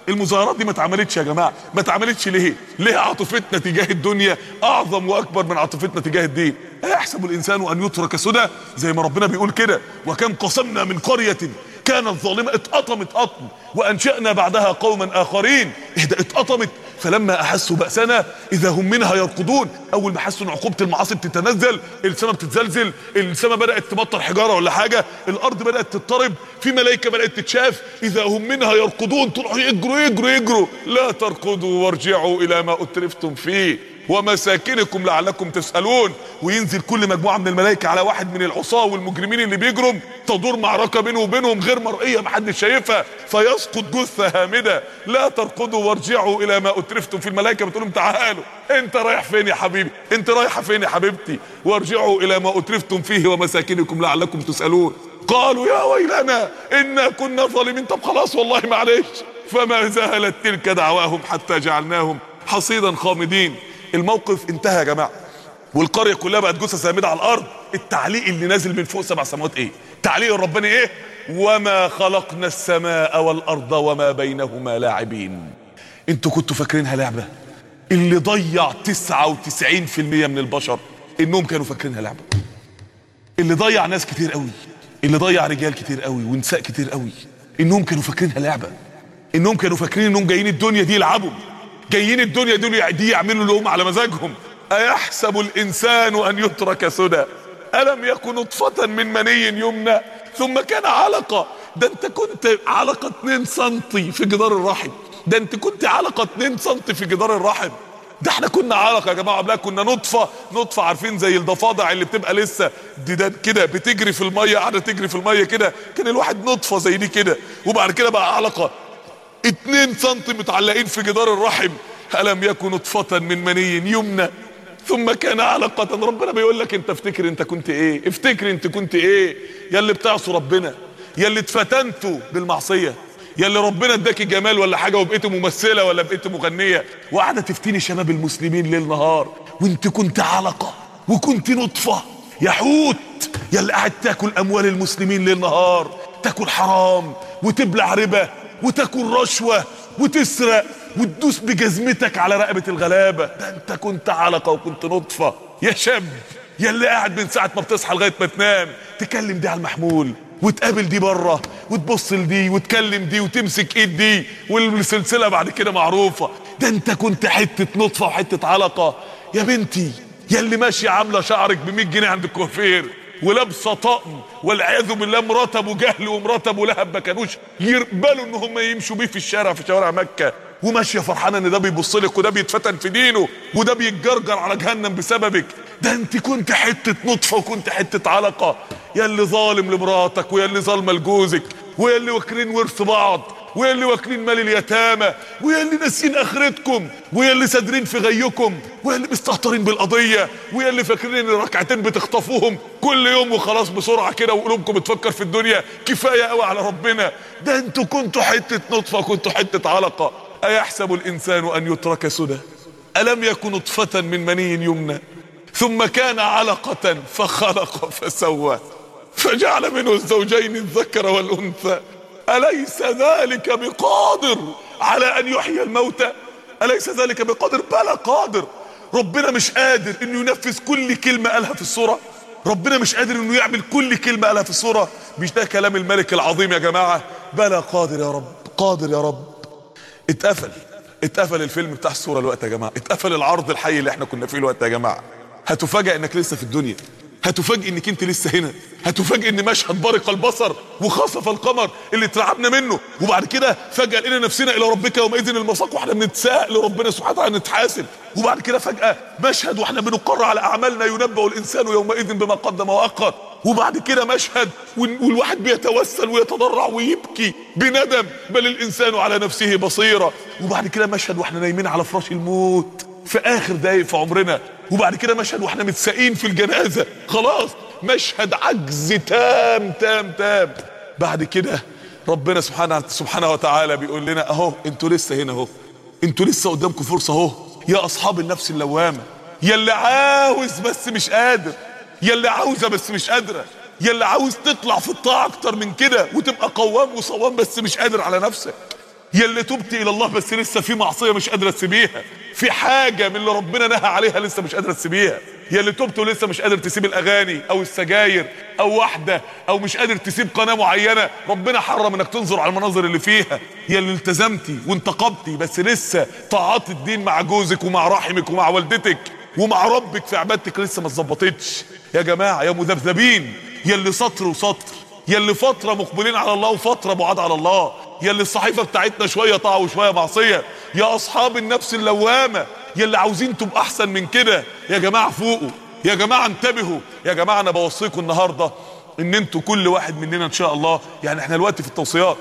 المظاهرات دي ما اتعملتش يا جماعة. ما اتعملتش ليه؟ ليه عاطفتنا تجاه الدنيا؟ أعظم وأكبر من عاطفتنا تجاه الدين. أيحسب الإنسان أن يترك سدى؟ زي ما ربنا بيقول كده. وكم قسمنا من قرية كانت ظالمة اتقطمت قطم. وأنشأنا بعدها قوما آخرين. اهدى اتقطمت. فلما احسوا بأسنا إذا هم منها يركضون. أول ما حسوا إن عقوبة المعاصي بتتنزل السماء بتتزلزل السماء بدأت تمطر حجارة ولا حاجة الأرض بدأت تضطرب في ملائكة بدأت تتشاف. إذا هم منها يركضون طلعوا يجروا يجروا يجروا. لا تركضوا وارجعوا إلى ما أترفتم فيه. ومساكنكم لعلكم تسألون. وينزل كل مجموعة من الملائكة على واحد من العصاة والمجرمين اللي بيجرم. تدور معركة بينه وبينهم غير مرئية محدش شايفها. فيسقط جثة هامدة. لا تركضوا وارجعوا إلى ما أترفتم في الملائكة. بتقول لهم تعالوا. أنت رايح فين يا حبيبي؟ أنت رايحة فين يا حبيبتي؟ وارجعوا إلى ما أترفتم فيه ومساكنكم لعلكم تسألون. قالوا يا ويلنا إنا كنا ظالمين. طب خلاص والله معلش. فما زالت تلك دعواهم حتى جعلناهم حصيدا خامدين. الموقف انتهى يا جماعة. والقرية كلها بقت جثث هامده على الأرض. التعليق اللي نازل من فوق سبع سماوات إيه؟ تعليق الرباني إيه؟ وما خلقنا السماء والأرض وما بينهما لاعبين. أنتوا كنتوا فاكرينها لعبة؟ اللي ضيع 99% من البشر إنهم كانوا فاكرينها لعبة. اللي ضيع ناس كتير قوي اللي ضيع رجال كتير قوي ونساء كتير قوي إنهم كانوا فاكرينها لعبة. إنهم كانوا فاكرين إنهم جايين الدنيا دي يلعبوا. جايين الدنيا دول دي يعملوا اللي هم على مزاجهم. أيحسب الإنسان أن يترك سدى؟ ألم يكن نطفة من مني يمنى؟ ثم كان علقة. ده أنت كنت علقة 2 سم في جدار الرحم. ده أنت كنت علقة 2 سم في جدار الرحم. ده إحنا كنا علقة يا جماعة قبلها كنا نطفة. نطفة عارفين زي الضفادع اللي بتبقى لسه. دي ده كده بتجري في المية قاعدة تجري في المية كده. كان الواحد نطفة زي دي كده. وبعد كده بقى علقة. 2 سم متعلقين في جدار الرحم ألم يكن نطفة من مني يمنى؟ ثم كان علقة. ربنا بيقول لك أنت افتكر أنت كنت إيه؟ افتكر أنت كنت إيه؟ يا اللي بتعصوا ربنا يا اللي اتفتنتوا بالمعصية يا اللي ربنا اداكي جمال ولا حاجة وبقيت ممثلة ولا بقيت مغنية. وقاعدة تفتني شباب المسلمين ليل نهار. وأنت كنت علقة وكنت نطفة. يا حوت يا اللي قاعد تاكل أموال المسلمين ليل نهار. تاكل حرام وتبلع ربا. وتاكل رشوة وتسرق وتدوس بجزمتك على رقبة الغلابة. ده انت كنت علقة وكنت نطفة. يا شاب يا اللي قاعد من ساعة ما بتصحى لغاية ما تنام. تكلم دي على المحمول وتقابل دي بره وتبص لدي وتكلم دي وتمسك ايد دي والسلسلة بعد كده معروفة. ده انت كنت حتة نطفة وحتة علقة. يا بنتي يا اللي ماشية عاملة شعرك ب 100 جنيه عند الكوافير. ولابسة طقم والعياذ بالله مرات ابو جهل ومرات ابو لهب ما كانوش. يقبلوا إن هم يمشوا بيه في الشارع في شوارع مكة. وماشية فرحانة إن ده بيبص لك وده بيتفتن في دينه وده بيتجرجر على جهنم بسببك. ده أنت كنت حتة نطفة وكنت حتة علقة. يا اللي ظالم لمراتك ويا اللي ظالمة لجوزك ويا اللي واكلين ورث بعض. ويا اللي واكلين مال اليتامى ويا اللي ناسيين أخرتكم ويا اللي سادرين في غيكم ويا اللي مستهترين بالقضية ويا اللي فاكرين إن ركعتين بتخطفوهم كل يوم وخلاص بسرعة كده وقلوبكم بتفكر في الدنيا. كفاية قوي على ربنا. ده أنتوا كنتوا حتة نطفة كنتوا حتة علقة. أيحسب الإنسان أن يترك سدى؟ ألم يكن نطفة من مني يمنى؟ ثم كان علقة فخلق فسوى. فجعل منه الزوجين الذكر والأنثى. أليس ذلك بقادر على أن يحيي الموتى أليس ذلك بقادر؟ بلى قادر. ربنا مش قادر إنه ينفذ كل كلمة قالها في السورة. ربنا مش قادر إنه يعمل كل كلمة قالها في السورة. مش ده كلام الملك العظيم يا جماعة؟ بلى قادر يا رب قادر يا رب. اتقفل اتقفل الفيلم بتاع السورة الوقت يا جماعة. اتقفل العرض الحي اللي إحنا كنا فيه الوقت يا جماعة. هتفاجئ إنك لسه في الدنيا. هتفاجئ إنك أنت لسه هنا. هتفاجئ إن مشهد برق البصر وخسف القمر اللي اترعبنا منه. وبعد كده فجأة لقينا نفسنا إلى ربك يومئذ المساق وإحنا بنتساءل لربنا سبحانه وتعالى نتحاسب. وبعد كده فجأة مشهد وإحنا بنقر على أعمالنا ينبأ الإنسان يومئذ بما قدم واخر وبعد كده مشهد والواحد بيتوسل ويتضرع ويبكي بندم. بل الإنسان على نفسه بصيرة. وبعد كده مشهد وإحنا نايمين على فراش الموت. في آخر دقايق في عمرنا وبعد كده مشهد وإحنا متساقين في الجنازة. خلاص مشهد عجز تام تام تام. بعد كده ربنا سبحانه سبحانه وتعالى بيقول لنا أهو أنتوا لسه هنا أهو. أنتوا لسه قدامكم فرصة أهو. يا أصحاب النفس اللوامة. يا اللي عاوز بس مش قادر. يا اللي عاوزة بس مش قادرة. يا اللي عاوز تطلع في الطاعة أكتر من كده وتبقى قوام وصوام بس مش قادر على نفسك. يا اللي تبت إلى الله بس لسه في معصية مش قادرة تسيبيها. في حاجة من اللي ربنا نهى عليها لسه مش قادرة تسيبيها. يا اللي تبت ولسه مش قادر تسيب الأغاني أو السجاير أو واحدة أو مش قادر تسيب قناة معينة ربنا حرم إنك تنظر على المناظر اللي فيها. يا اللي التزمتي وانتقبتي بس لسه طاعات الدين مع جوزك ومع رحمك ومع والدتك ومع ربك في عبادتك لسه ما اتظبطتش. يا جماعة يا مذبذبين. يا اللي سطر. وسطر يا اللي فترة مقبلين على الله وفترة بعاد على الله. يا اللي الصحيفة بتاعتنا شوية طاعة وشوية معصية. يا أصحاب النفس اللوامة يا اللي عاوزين تبقى أحسن من كده. يا جماعة فوقوا. يا جماعة انتبهوا. يا جماعة أنا بوصيكم النهاردة إن أنتوا كل واحد مننا إن شاء الله. يعني إحنا دلوقتي في التوصيات.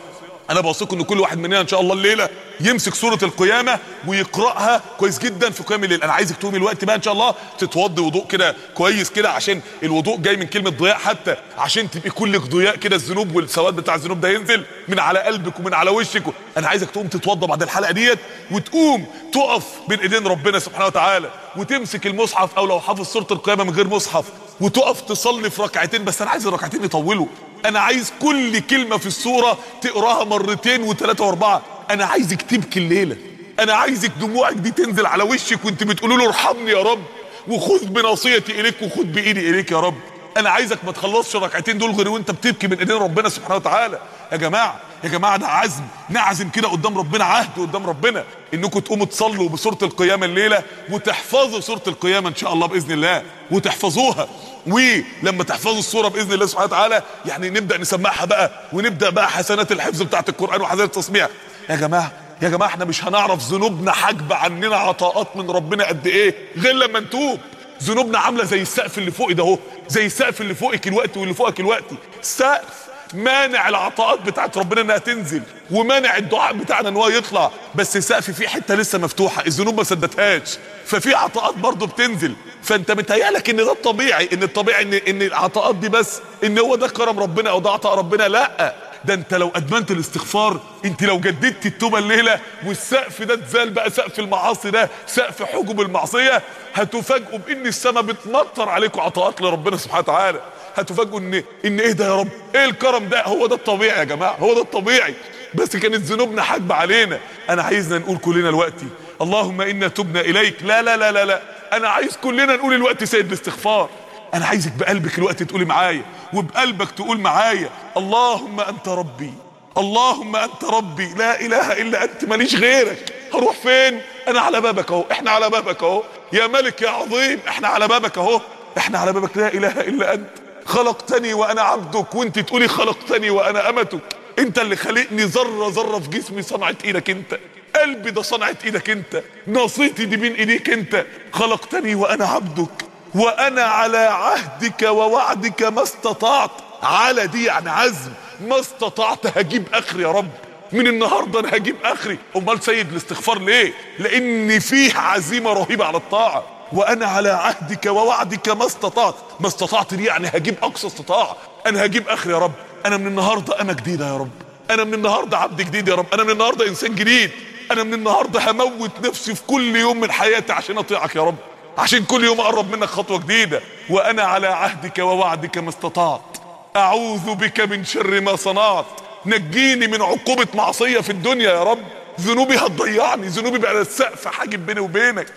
أنا بوصيكم إن كل واحد مننا إن شاء الله الليلة يمسك سورة القيامة ويقرأها كويس جدا في قيام الليل. أنا عايزك تقومي الوقت بقى إن شاء الله تتوضي وضوء كده كويس كده عشان الوضوء جاي من كلمة ضياء حتى عشان تبقي كلك ضياء كده الذنوب والسواد بتاع الذنوب ده ينزل من على قلبك ومن على وشك. أنا عايزك تقوم تتوضى بعد الحلقة ديت وتقوم تقف بين إيدين ربنا سبحانه وتعالى وتمسك المصحف أو لو حافظ سورة القيامة من غير مصحف وتقف تصلي في ركعتين. بس أنا عايز الركعتين يطولوا. أنا عايز كل كلمة في السورة تقراها مرتين وثلاثة وأربعة. أنا عايزك تبكي الليلة. أنا عايزك دموعك دي تنزل على وشك وأنت بتقولوا له ارحمني يا رب. وخذ بناصيتي إليك وخذ بإيدي إليك يا رب. أنا عايزك ما تخلصش الركعتين دول غير وانت بتبكي من ايدين ربنا سبحانه وتعالى. يا جماعة يا جماعة ده عزم. نعزم كده قدام ربنا عهد قدام ربنا. انكم تقوموا تصلوا بسورة القيامة الليلة وتحفظوا سورة القيامة إن شاء الله بإذن الله وتحفظوها. ولما تحفظوا السورة بإذن الله سبحانه وتعالى يعني نبدأ نسمعها بقى ونبدأ بقى حسنات الحفظ بتاعت القرآن وحسنات التصميع يا جماعة يا جماعة إحنا مش هنعرف ذنوبنا حاجبة عننا عطاءات من ربنا قد إيه؟ غير لما نتوب. ذنوبنا عاملة زي السقف اللي فوقي ده اهو زي السقف اللي فوقك الوقت واللي فوقك الوقت. سقف مانع العطاءات بتاعت ربنا إنها تنزل ومانع الدعاء بتاعنا إن هو يطلع. بس السقف فيه حتة لسه مفتوحة الذنوب ما سدتهاش ففي عطاءات برضه بتنزل. فأنت متهيألك إن ده الطبيعي إن الطبيعي إن إن العطاءات دي بس إن هو ده كرم ربنا أو ده عطاء ربنا لأ. ده انت لو أدمنت الاستغفار انت لو جددت التوبة الليلة والسقف ده اتزال بقى سقف المعاصي ده سقف حجب المعصية هتفاجئوا بإن السماء بتمطر عليكم عطاءات لربنا سبحانه وتعالى. هتفاجئوا إن إن إيه ده يا رب؟ إيه الكرم ده؟ هو ده الطبيعي يا جماعة هو ده الطبيعي. بس كانت ذنوبنا حاجبة علينا. أنا عايزنا نقول كلنا دلوقتي اللهم إنا تبنا إليك. لا لا لا لا لا. أنا عايز كلنا نقول الوقت سيد الاستغفار. أنا عايزك بقلبك الوقت تقولي معايا وبقلبك تقول معايا اللهم أنت ربي اللهم أنت ربي لا إله إلا أنت ماليش غيرك. هروح فين؟ أنا على بابك أهو إحنا على بابك أهو. يا ملك يا عظيم إحنا على بابك أهو. إحنا على بابك لا إله إلا أنت. خلقتني وأنا عبدك وأنت تقولي خلقتني وأنا أمتك. أنت اللي خلقني ذرة ذرة في جسمي صنعت إيدك أنت. قلبي ده صنعت إيدك أنت. ناصيتي دي بين إيديك أنت. خلقتني وأنا عبدك. وأنا على عهدك ووعدك ما استطعت. على دي يعني عزم. ما استطعت هجيب آخري يا رب. من النهارده أنا هجيب آخري. أمال سيد الاستغفار ليه؟ لأن فيه عزيمة رهيبة على الطاعة. وأنا على عهدك ووعدك ما استطعت. ما استطعت دي يعني هجيب أقصى استطاعة. أنا هجيب آخري يا رب. أنا من النهارده أنا جديدة يا رب. أنا من النهارده عبد جديد يا رب. أنا من النهارده إنسان جديد. أنا من النهارده هموت نفسي في كل يوم من حياتي عشان أطيعك يا رب. عشان كل يوم اقرب منك خطوة جديدة. وأنا على عهدك ووعدك ما استطعت. أعوذ بك من شر ما صنعت. نجيني من عقوبة معصية في الدنيا يا رب. ذنوبي هتضيعني. ذنوبي بقى السقف حاجب بيني وبينك.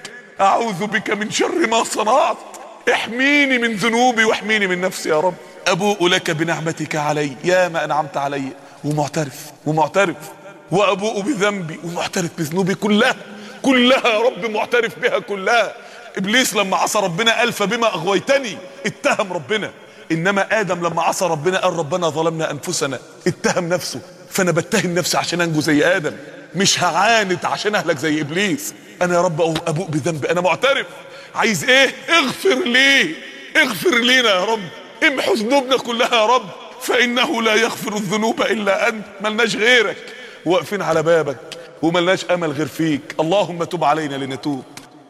أعوذ بك من شر ما صنعت. احميني من ذنوبي واحميني من نفسي يا رب. أبوء لك بنعمتك علي. يا ما أنعمت علي. ومعترف. ومعترف. وأبوء بذنبي. ومعترف بذنوبي كلها. كلها يا رب معترف بها كلها. إبليس لما عصى ربنا قال فبما أغويتني؟ اتهم ربنا. إنما آدم لما عصى ربنا قال ربنا ظلمنا أنفسنا. اتهم نفسه. فأنا بتهم نفسي عشان أنجو زي آدم. مش هعاند عشان أهلك زي إبليس. أنا يا رب أبوء بذنبي أنا معترف. عايز إيه؟ اغفر لي. اغفر لينا يا رب. امحو ذنوبنا كلها يا رب. فإنه لا يغفر الذنوب إلا أنت. ملناش غيرك. واقفين على بابك. وملناش أمل غير فيك. اللهم تب علينا لنتوب.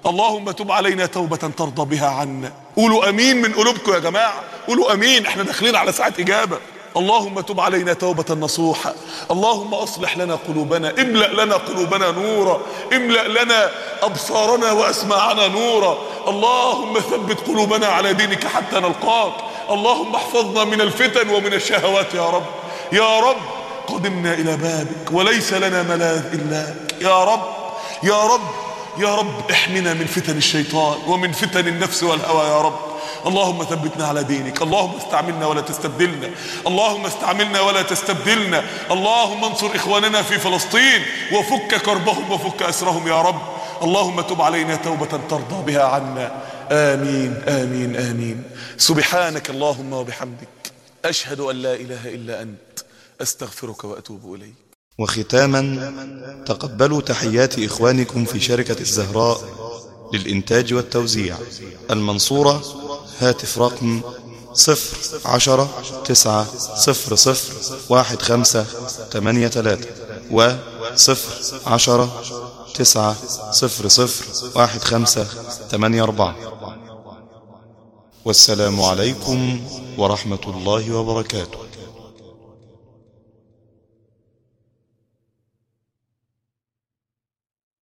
اللهم تب علينا توبة ترضى بها عنا. قولوا آمين من قلوبكم يا جماعة. قولوا آمين إحنا داخلين على ساعة إجابة. اللهم تب علينا توبة نصوحة. اللهم أصلح لنا قلوبنا املأ لنا قلوبنا نورا. املأ لنا أبصارنا وأسماعنا نورا. اللهم ثبت قلوبنا على دينك حتى نلقاك. اللهم احفظنا من الفتن ومن الشهوات يا رب. يا رب قدمنا إلى بابك وليس لنا ملاذ إلا يا رب يا رب يا رب احمنا من فتن الشيطان ومن فتن النفس والهوى يا رب. اللهم ثبتنا على دينك. اللهم استعملنا ولا تستبدلنا. اللهم استعملنا ولا تستبدلنا. اللهم انصر إخواننا في فلسطين وفك كربهم وفك أسرهم يا رب. اللهم تب علينا توبة ترضى بها عنا. آمين آمين آمين. سبحانك اللهم وبحمدك. أشهد أن لا إله إلا أنت. أستغفرك وأتوب إليك. وختاما تقبلوا تحيات إخوانكم في شركة الزهراء للإنتاج والتوزيع. المنصورة هاتف رقم صفر عشرة تسعة صفر صفر واحد خمسة تمانية تلاتة وصفر عشرة تسعة صفر صفر واحد خمسة تمانية أربعة. والسلام عليكم ورحمة الله وبركاته.